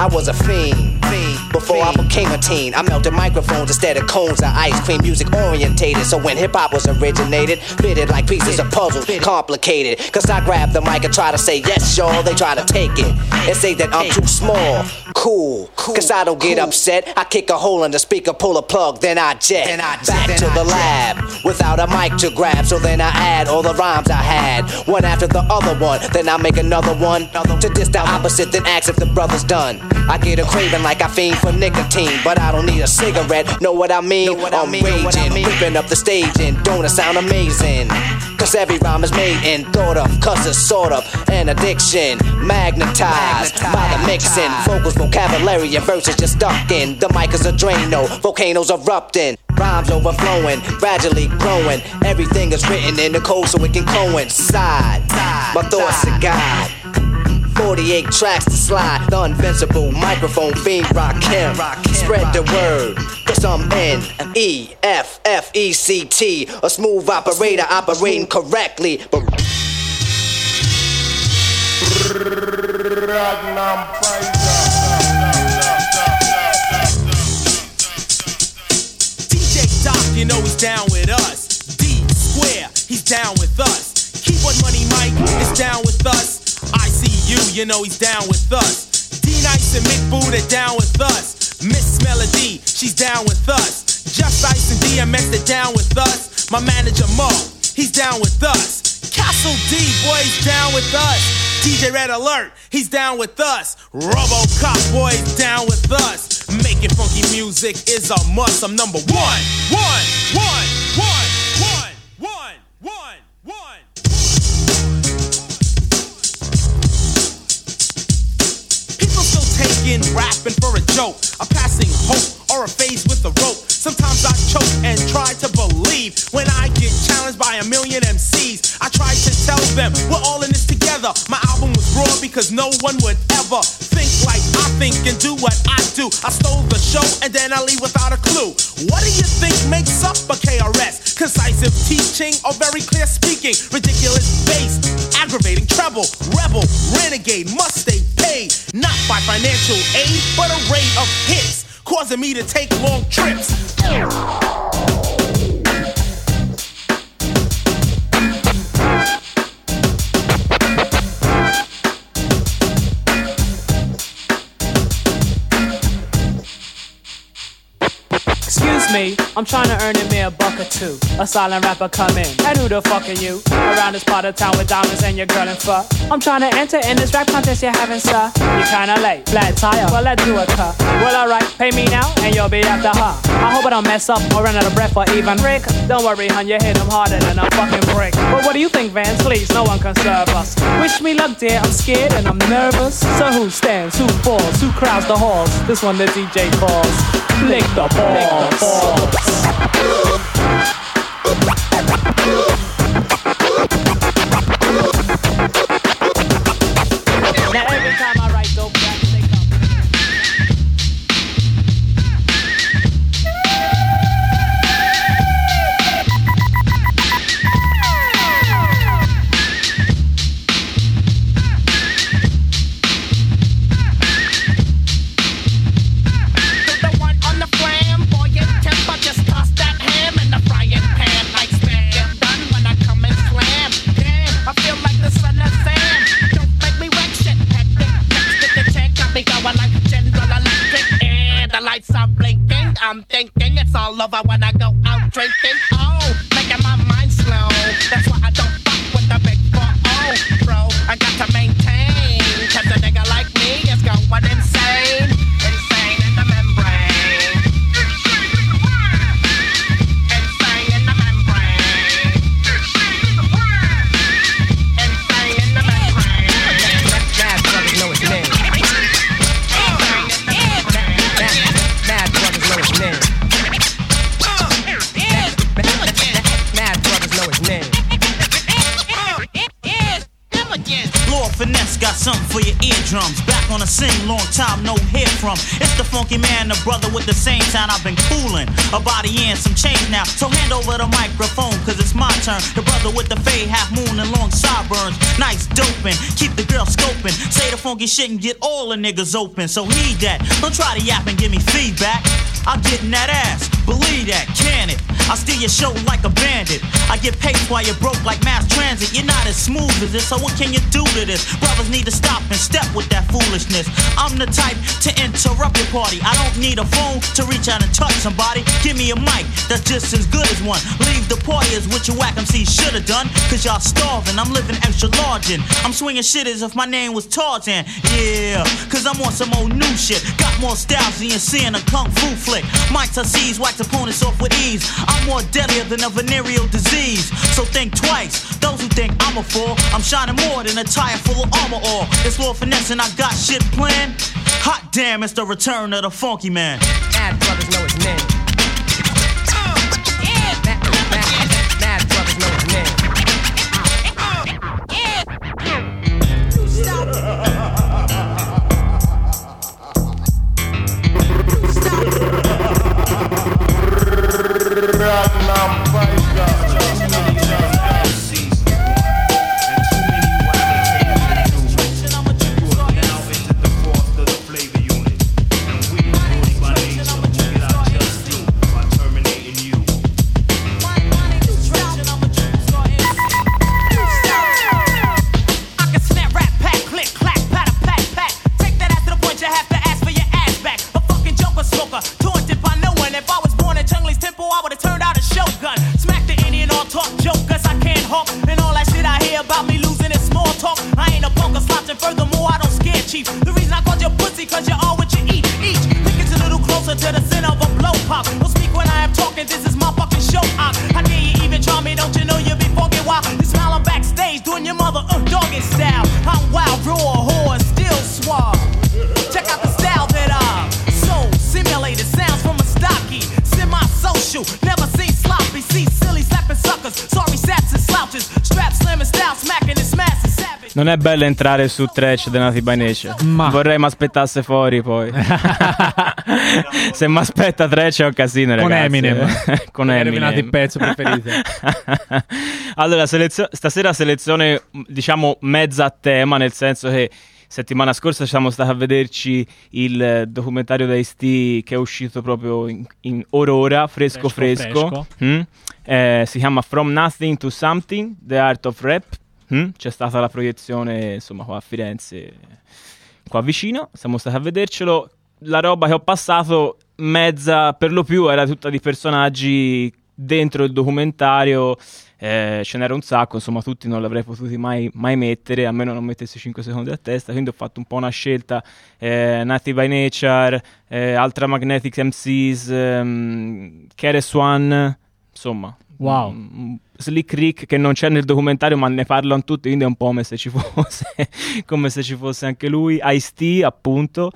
Speaker 35: I was a fiend. fiend. Before I became a teen, I melted microphones instead of cones of ice cream. Music orientated, so when hip hop was originated, fitted like pieces of puzzle, complicated. Cause I grab the mic and try to say yes, y'all. They try to take it and say that I'm too small. Cool, cause I don't get upset. I kick a hole in the speaker, pull a plug, then I jet. Back to the lab without a mic to grab. So then I add all the rhymes I had, one after the other one. Then I make another one to diss the opposite, then ask if the brother's done. I get a craving like I fiend for nicotine, but I don't need a cigarette. Know what I mean? I'm raging, ripping up the stage, and don't it sound amazing? Cause every rhyme is made and thought of, cause it's sort of an addiction. Magnetized by the mixing, vocals, vocabulary, and verses just stuck in. The mic is a Drano, volcanoes erupting. Rhymes overflowing, gradually growing. Everything is written in the code so it can coincide. My thoughts are God. 48 tracks to slide. The invincible microphone fiend rock him. Spread the word. Cause I'm N E F F E C T. A smooth operator operating correctly. But
Speaker 28: DJ Doc, you know he's down with us. D Square, he's down with us. Keyboard Money Mike is down with us. You know he's down with us. D Nice and Mick Boo, they're down with us. Miss Melody, she's down with us. Just Ice and DMX, they're down with us. My manager Mo, he's down with us. Castle D, boy, he's down with us. DJ Red Alert, he's down with us. RoboCop, boy, down with us. Making funky music is a must. I'm number one, one, one, one, rapping for a joke, a passing hope, or a phase with a rope. Sometimes I choke and try to believe when I get challenged by a million MCs. I try to tell them we're all in this together. My album was raw because no one would ever think like I think and do what I do. I stole the show and then I leave without a clue. What do you think makes up a KRS? Concisive teaching or very clear speaking? Ridiculous bass, aggravating treble, rebel, renegade, must stay paid. Not by financial aid, but a rate of hits, causing me to take long trips.
Speaker 36: Me, I'm trying to earn a mere buck or two. A silent rapper come in. And who the fuck are you? Around this part of town with diamonds and your girl in fur. I'm trying to enter in this rap contest you're having, sir. You're kinda late, flat tire. Well, let's do a cut. Well, alright, pay me now and you'll be after her. I hope I don't mess up or run out of breath or even Rick. Don't worry, hun, you hit him harder than a fucking brick. But what do you think, Vance? Please, no one can serve us. Wish me luck, dear. I'm scared and I'm nervous. So who stands? Who falls? Who crowds the halls? This one the DJ calls. Lick the balls
Speaker 37: balls. It's all over when I go out drinking. Oh.
Speaker 38: Something for your eardrums. Back on the scene, long time no hear from. It's the funky man, the brother with the same sound I've been cooling. A body and some change now. So hand over the microphone, cause it's my turn. The brother with the fade, half moon and long sideburns. Nice doping, keep the girl scoping. Say the funky shit and get all the niggas open. So heed that. Don't try to yap and give me feedback. I'm getting that ass, believe that, can it? I steal your show like a bandit. I get paid while you're broke like mass transit. You're not as smooth as this, so what can you do to this? Brothers need to stop and step with that foolishness. I'm the type to interrupt your party. I don't need a phone to reach out and touch somebody. Give me a mic that's just as good as one. Leave the party as what you whack MC should have done. Cause y'all starving, I'm living extra large and I'm swinging shit as if my name was Tarzan. Yeah, cause I'm on some old new shit. Got more styles than you're seeing a kung fu flick. Mics I seize, wax opponents off with ease. I'm more deadlier than a venereal disease. So think twice. Those who think I'm a fool, I'm shining more than a tire full of armor ore. It's Lord Finesse and I got shit planned. Hot damn, it's the return of the funky man.
Speaker 37: Mad brothers know his name.
Speaker 32: Talking, this is my fucking show. I, how dare you even try me, don't you know you be fucking wild? You smiling backstage, doing your mother
Speaker 2: Non è bello entrare su trash The Nati by Nature. Vorrei mi aspettasse fuori poi. Se mi aspetta trash è un casino,
Speaker 3: Con
Speaker 2: ragazzi.
Speaker 3: Eminem.
Speaker 2: Con Eminem.
Speaker 3: il pezzo preferito.
Speaker 2: allora, selezio- stasera selezione, diciamo, mezza a tema, nel senso che settimana scorsa siamo stati a vederci il documentario da Ice-T che è uscito proprio in, in orora, fresco
Speaker 3: Fresco,
Speaker 2: fresco. Mm? Eh, si chiama From Nothing to Something, The Art of Rap. Mm? C'è stata la proiezione, insomma, qua a Firenze, qua vicino. Siamo stati a vedercelo. La roba che ho passato, mezza per lo più, era tutta di personaggi dentro il documentario. eh, ce n'era un sacco, insomma, tutti non l'avrei potuti mai, mai mettere, a meno non mettessi 5 secondi a testa. Quindi ho fatto un po' una scelta: eh, Nati by Nature, eh, Ultra Magnetic MCs, ehm, Keres One, insomma.
Speaker 3: Wow.
Speaker 2: mm, Slick Rick che non c'è nel documentario ma ne parlano tutti quindi è un po' come se ci fosse come se ci fosse anche lui Ice-T appunto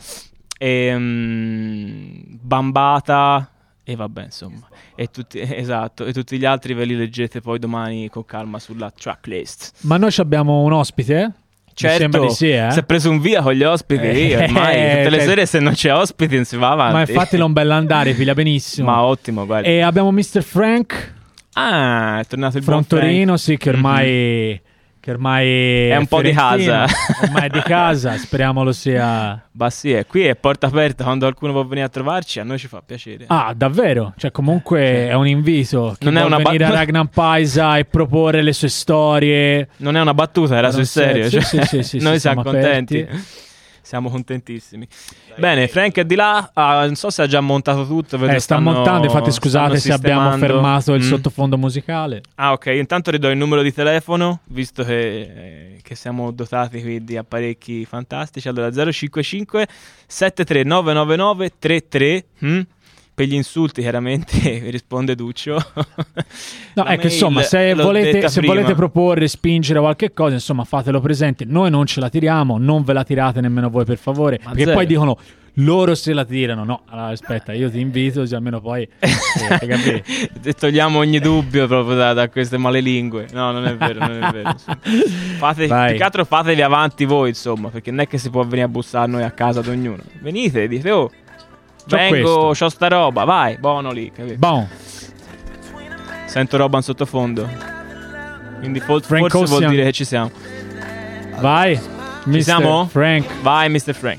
Speaker 2: e, mm, Bambata e vabbè insomma e tutti, esatto e tutti gli altri ve li leggete poi domani con calma sulla tracklist
Speaker 3: Ma noi abbiamo un ospite?
Speaker 2: Certo
Speaker 3: sì, eh?
Speaker 2: si è preso un via con gli ospiti
Speaker 3: Eh,
Speaker 2: ormai
Speaker 3: eh,
Speaker 2: tutte le
Speaker 3: cioè-
Speaker 2: sere se non c'è ospiti non si va avanti
Speaker 3: Ma infatti non bella andare, piglia benissimo.
Speaker 2: ma ottimo guarda
Speaker 3: E abbiamo Mr. Frank
Speaker 2: ah è tornato il
Speaker 3: from
Speaker 2: buon Frank.
Speaker 3: Torino, sì, che ormai, che ormai
Speaker 2: È un po' di casa.
Speaker 3: Ormai è di casa, speriamo lo sia.
Speaker 2: Ma sì, è qui è porta aperta quando qualcuno può venire a trovarci, a noi ci fa piacere.
Speaker 3: Ah, davvero? Cioè, comunque è un invito. Chi
Speaker 2: Non è una ba-
Speaker 3: venire a Ragnar Paisa e proporre le sue storie.
Speaker 2: Non è una battuta, era sul serio.
Speaker 3: Sì,
Speaker 2: cioè,
Speaker 3: sì, sì, sì,
Speaker 2: noi siamo
Speaker 3: siamo
Speaker 2: contenti.
Speaker 3: aperti.
Speaker 39: Siamo contentissimi. Bene, Frank è di là. ah, non so se ha già montato tutto. vedo
Speaker 3: Eh, sta
Speaker 39: stanno-
Speaker 3: montando, infatti scusate se abbiamo fermato il
Speaker 39: Mm.
Speaker 3: sottofondo musicale.
Speaker 39: Ah, ok. Intanto ridò il numero di telefono, visto che, eh, che siamo dotati qui di apparecchi fantastici. Allora, 055 73999 33. Per gli insulti, chiaramente, risponde Duccio.
Speaker 3: No, ecco, insomma, se, volete, se volete proporre, spingere qualche cosa, insomma, fatelo presente. Noi non ce la tiriamo, non ve la tirate nemmeno voi, per favore.
Speaker 39: Ma
Speaker 3: perché
Speaker 39: zero.
Speaker 3: poi dicono loro se la tirano. No, allora, aspetta, io ti invito, così almeno poi. eh,
Speaker 39: togliamo ogni dubbio proprio da, da queste malelingue. No, non è vero, non è vero. Fate, più che altro fatevi avanti voi, insomma, perché non è che si può venire a bussare noi a casa ad ognuno. Venite, dite, oh,
Speaker 3: C'ho
Speaker 39: vengo,
Speaker 3: questo.
Speaker 39: c'ho sta roba, vai, buono lì, capito?
Speaker 3: Bon.
Speaker 39: Sento roba in sottofondo. Quindi fo-
Speaker 3: Frank
Speaker 39: forse vuol dire che ci siamo.
Speaker 3: Vai,
Speaker 39: Ci
Speaker 3: Mr.
Speaker 39: siamo?
Speaker 3: Frank.
Speaker 39: Vai, Mr. Frank.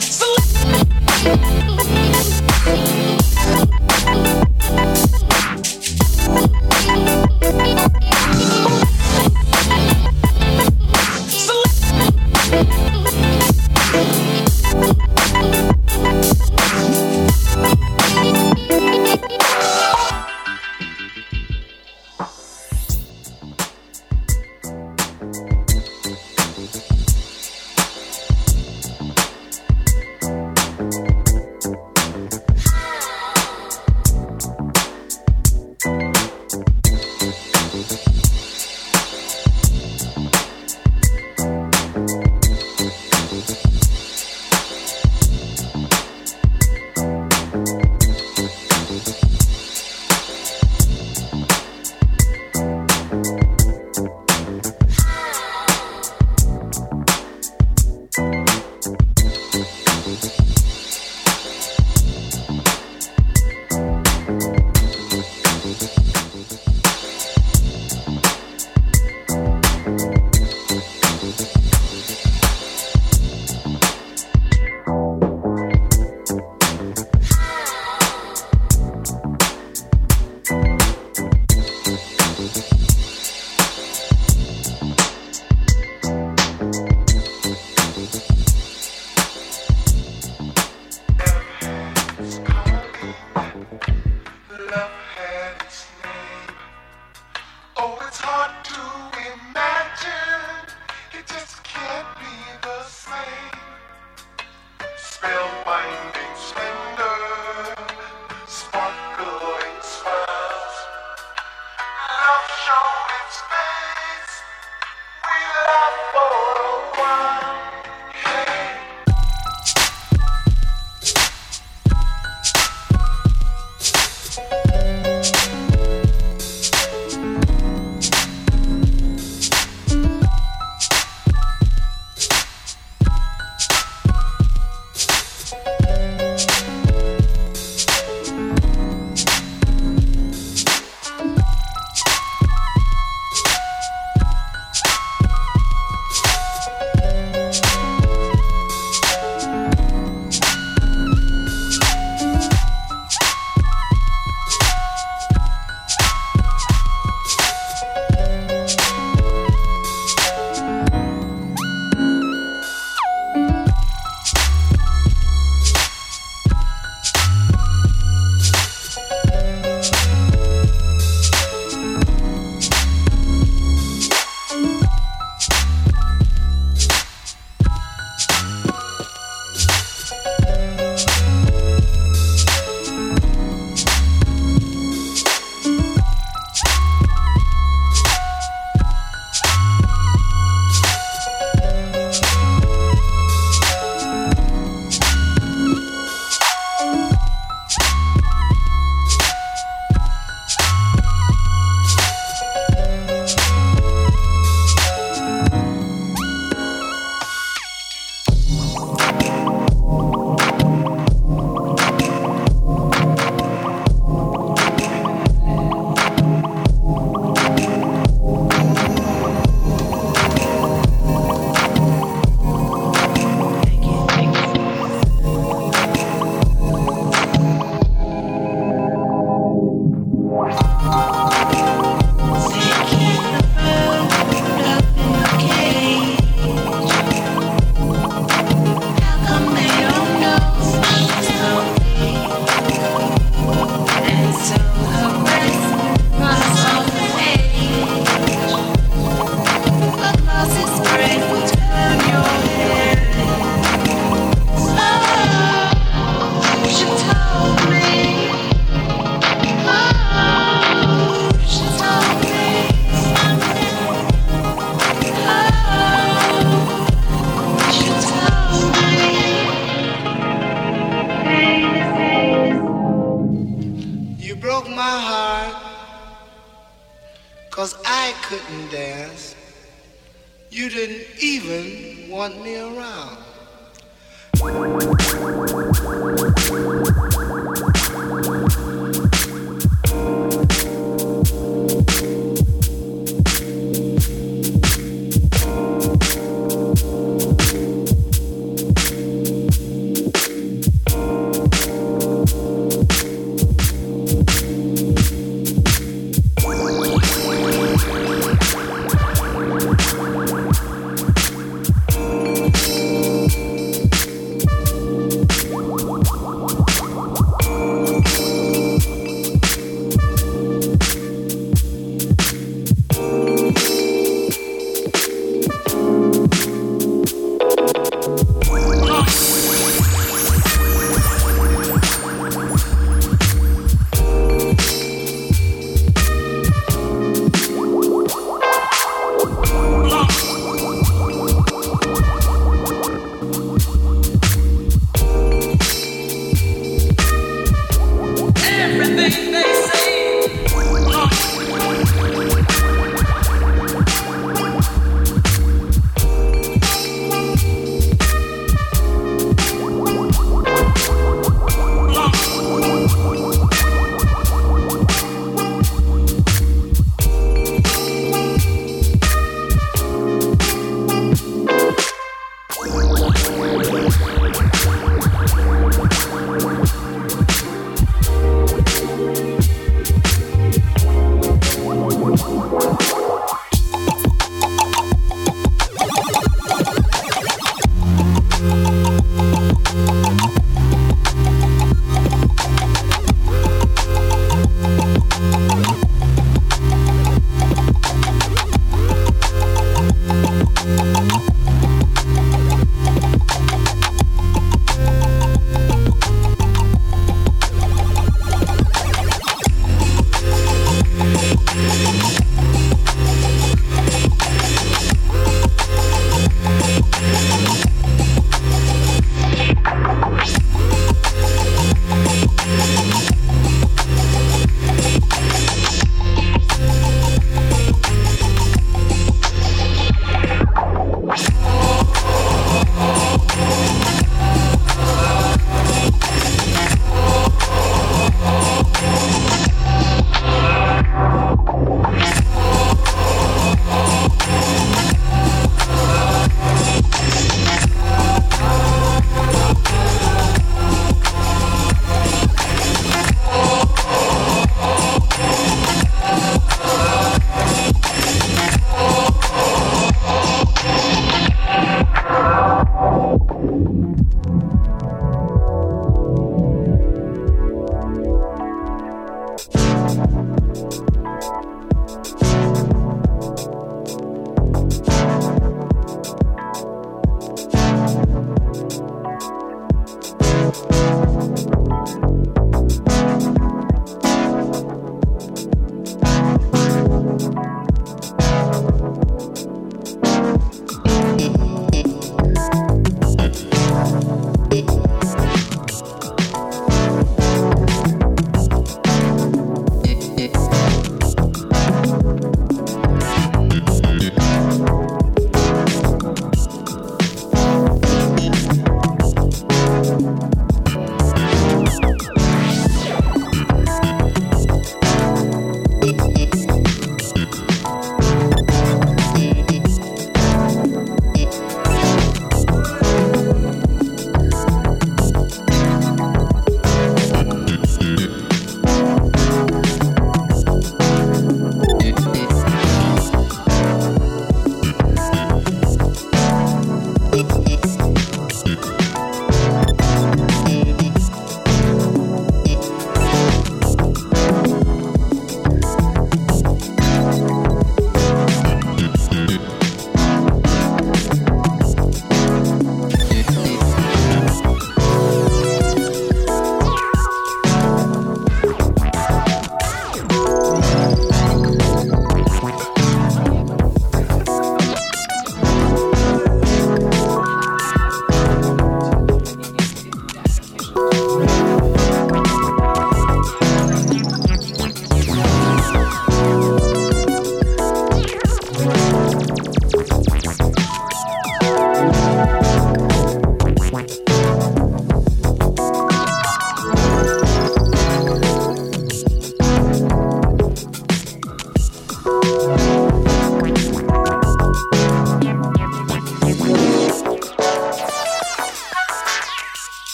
Speaker 3: Salute.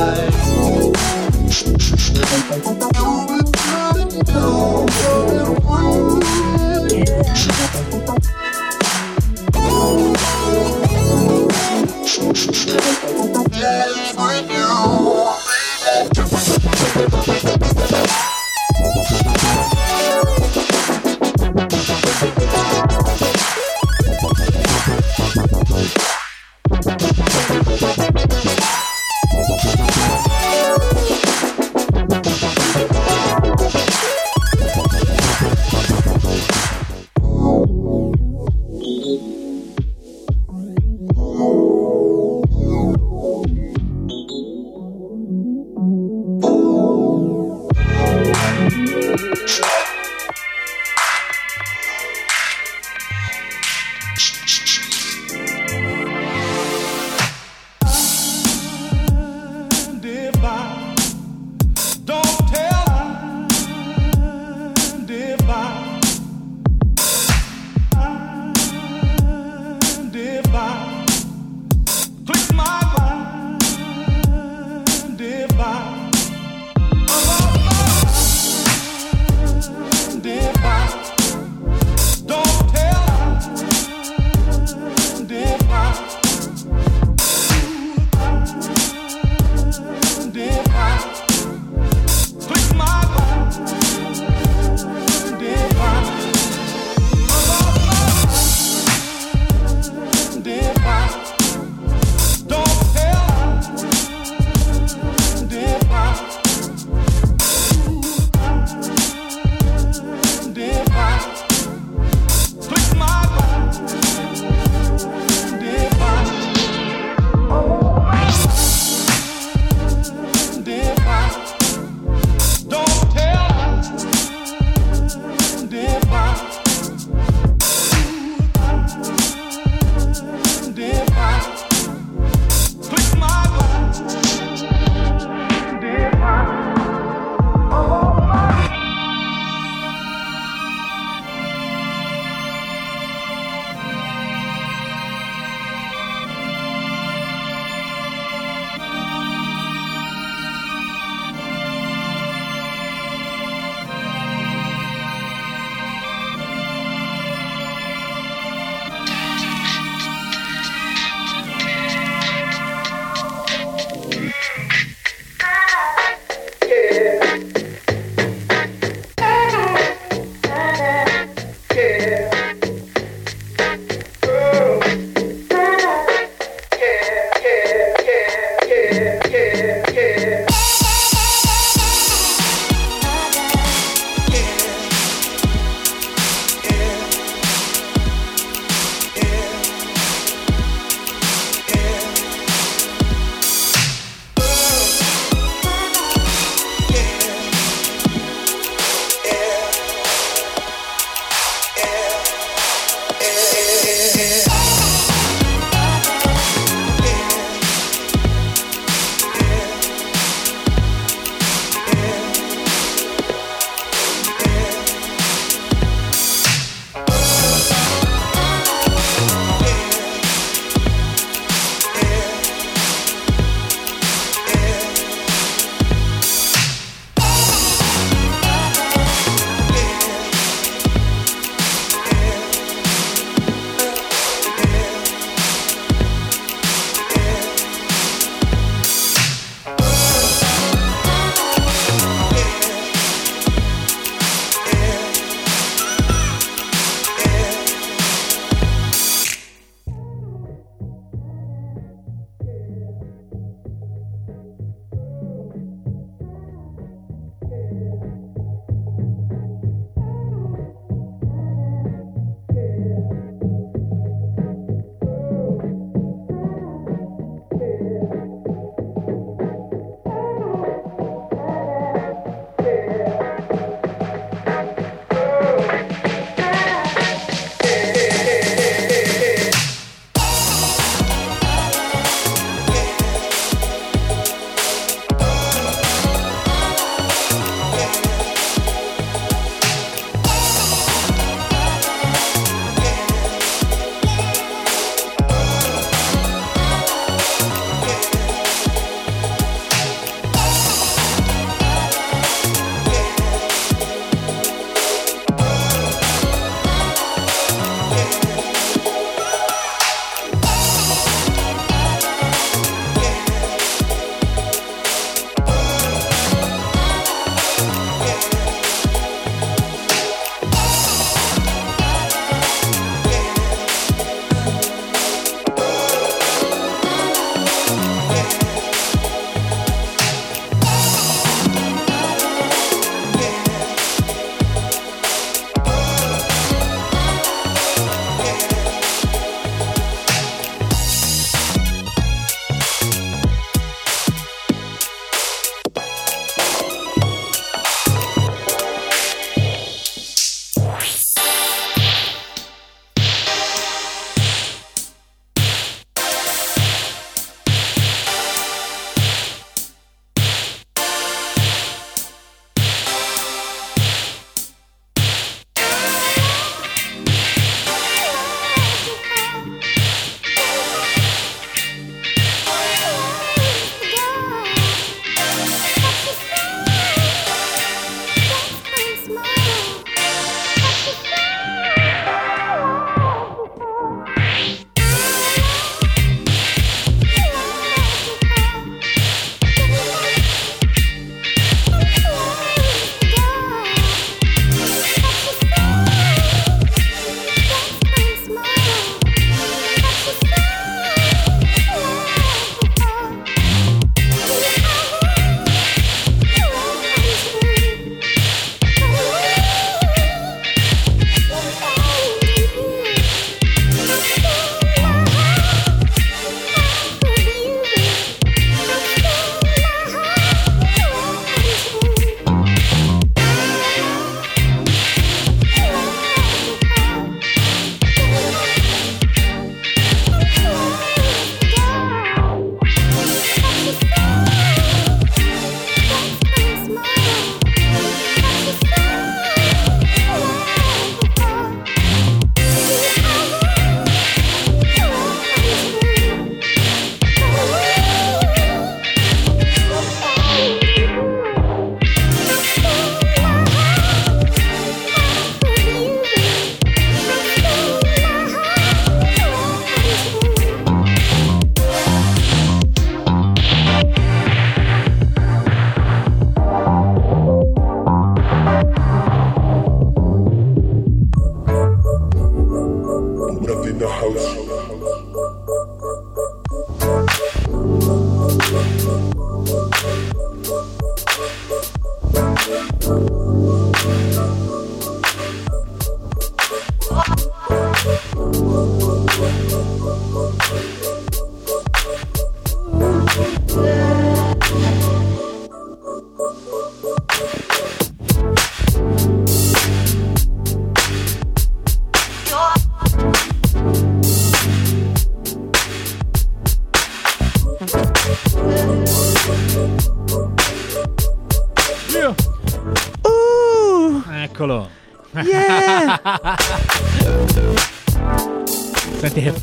Speaker 3: life.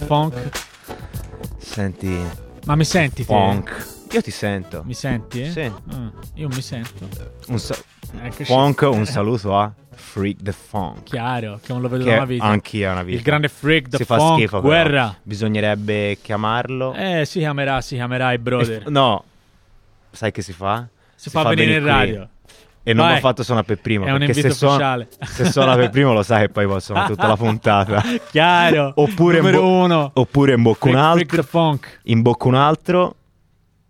Speaker 3: Funk.
Speaker 29: Senti.
Speaker 3: Ma mi senti?
Speaker 29: Funk. Io ti sento.
Speaker 3: Mi senti? eh?
Speaker 29: Sì.
Speaker 3: Ah, io mi sento.
Speaker 29: Un sa-
Speaker 3: Eccoci.
Speaker 29: funk, un saluto a Freak the Funk.
Speaker 3: Chiaro, che non lo vedo
Speaker 29: Che
Speaker 3: da una vita.
Speaker 29: anch'io una vita.
Speaker 3: Il grande Freak the
Speaker 29: si fa
Speaker 3: Funk,
Speaker 29: schifo, però.
Speaker 3: guerra.
Speaker 29: Bisognerebbe chiamarlo.
Speaker 3: Eh, si chiamerà, si chiamerà i brother.
Speaker 29: F- no, sai che si fa?
Speaker 3: Si fa venire in radio.
Speaker 29: E non l'ho fatto suonare per primo.
Speaker 3: È un
Speaker 29: perché se
Speaker 3: invito
Speaker 29: suona,
Speaker 3: ufficiale.
Speaker 29: se suona per primo lo sai che poi posso fare tutta la puntata.
Speaker 3: Chiaro.
Speaker 29: Oppure, in bo-
Speaker 3: uno.
Speaker 29: oppure in bocca un altro.
Speaker 3: Freak.
Speaker 29: In bocca un altro.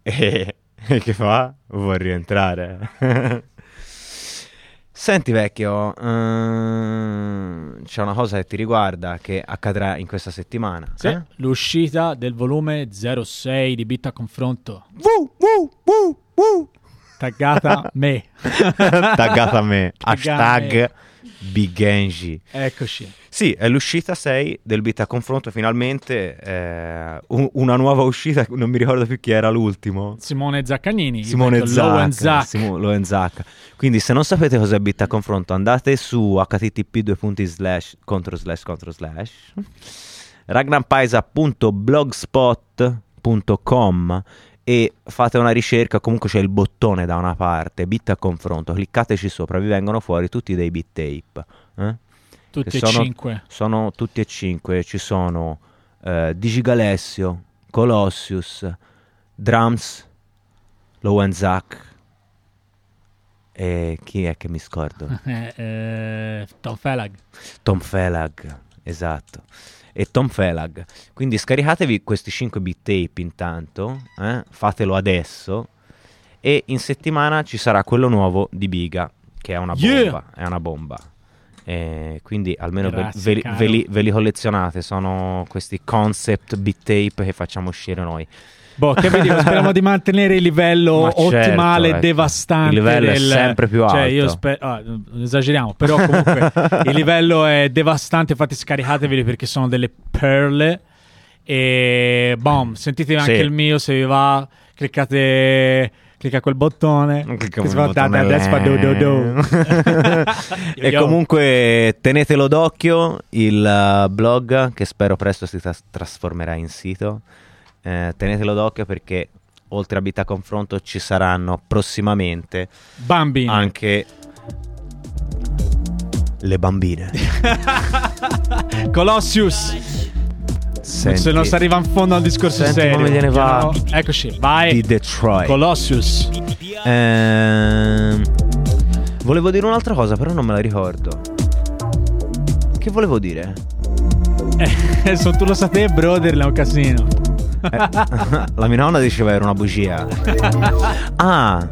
Speaker 29: E, e che fa? Vuoi rientrare. Senti vecchio, ehm, c'è una cosa che ti riguarda che accadrà in questa settimana.
Speaker 3: Sì,
Speaker 29: eh?
Speaker 3: l'uscita del volume 06 di Bit a Confronto. Taggata me.
Speaker 29: Taggata me.
Speaker 3: Taggata me.
Speaker 29: Hashtag Bigenji.
Speaker 3: Eccoci.
Speaker 29: Sì, è l'uscita 6 del Bit a Confronto finalmente. eh, un- una nuova uscita, non mi ricordo più chi era l'ultimo.
Speaker 3: Simone Zaccagnini.
Speaker 29: Simone Zacca,
Speaker 3: Zac.
Speaker 29: Simo- Low and Zac. Quindi se non sapete cos'è Bit a Confronto andate su http due punti slash contro slash contro slash ragnampaisa.blogspot.com e fate una ricerca, comunque c'è il bottone da una parte, bit a confronto, cliccateci sopra, vi vengono fuori tutti dei bit tape. eh?
Speaker 3: Tutti e
Speaker 29: sono-
Speaker 3: cinque.
Speaker 29: Sono tutti e cinque, ci sono eh, Digigalessio, Colossius, Drums, Low and Zac e chi è che mi scordo?
Speaker 3: Eh, eh, Tom Felag.
Speaker 29: Tom Felag, esatto. E Tom Felag. Quindi scaricatevi questi 5 bit tape intanto, eh, fatelo adesso e in settimana ci sarà quello nuovo di Biga, che è una bomba,
Speaker 3: Yeah!
Speaker 29: è una bomba. E quindi almeno ve,
Speaker 3: Grazie,
Speaker 29: ve li-
Speaker 3: caro.
Speaker 29: ve li, ve li collezionate, sono questi concept bit tape che facciamo uscire noi.
Speaker 3: Boh, che vi dico, speriamo di mantenere il livello
Speaker 29: Ma certo,
Speaker 3: ottimale,
Speaker 29: ecco.
Speaker 3: devastante.
Speaker 29: Il livello è
Speaker 3: del-
Speaker 29: sempre più
Speaker 3: Cioè,
Speaker 29: alto.
Speaker 3: io spero. ah, esageriamo, però comunque il livello è devastante. Infatti, scaricateveli perché sono delle perle. E boom, sentitevi anche
Speaker 29: Sì.
Speaker 3: il mio se vi va. Cliccate. Clicca quel bottone.
Speaker 29: Clicca quel bottone.
Speaker 3: that's fa do do do.
Speaker 29: e
Speaker 3: Yo.
Speaker 29: comunque tenetelo d'occhio il uh, blog che spero presto si tras- trasformerà in sito. Eh, tenetelo d'occhio perché oltre a Bita Confronto ci saranno prossimamente
Speaker 3: Bambini.
Speaker 29: anche le bambine.
Speaker 3: Colossius.
Speaker 29: Senti,
Speaker 3: Se non si arriva in fondo al discorso
Speaker 29: Senti
Speaker 3: serio.
Speaker 29: come gliene va
Speaker 3: No, Eccoci, vai.
Speaker 29: di Detroit.
Speaker 3: Colossius.
Speaker 29: Ehm, volevo dire un'altra cosa, però non me la ricordo. Che volevo dire?
Speaker 3: Eh, se tu lo sa te, brother, è un casino.
Speaker 29: Eh, la mia nonna diceva era una bugia. Ah,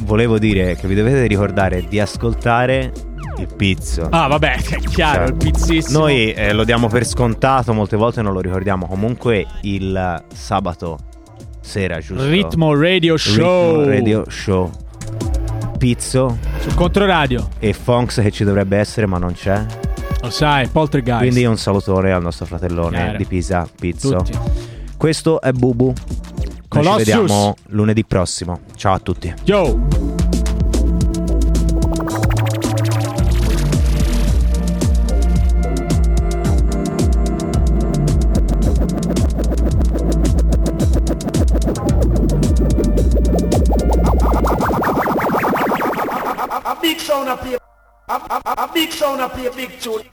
Speaker 29: volevo dire che vi dovete ricordare di ascoltare il pizzo.
Speaker 3: Ah, vabbè, è chiaro,
Speaker 29: Cioè,
Speaker 3: il pizzissimo.
Speaker 29: Noi eh, lo diamo per scontato, molte volte non lo ricordiamo. Comunque il sabato sera, giusto?
Speaker 3: Ritmo Radio Show.
Speaker 29: Ritmo Radio Show. Pizzo
Speaker 3: Sul controradio.
Speaker 29: e Fonks che ci dovrebbe essere, ma non c'è.
Speaker 3: Lo sai, Poltergeist.
Speaker 29: Quindi un salutone al nostro fratellone
Speaker 3: Chiaro.
Speaker 29: di Pisa, Pizzo.
Speaker 3: Tutti.
Speaker 29: Questo è Bubu. Noi ci vediamo lunedì prossimo. Ciao a tutti.
Speaker 3: Yo.
Speaker 5: A big sound up here. A, a, a- a big sound up here, big tune.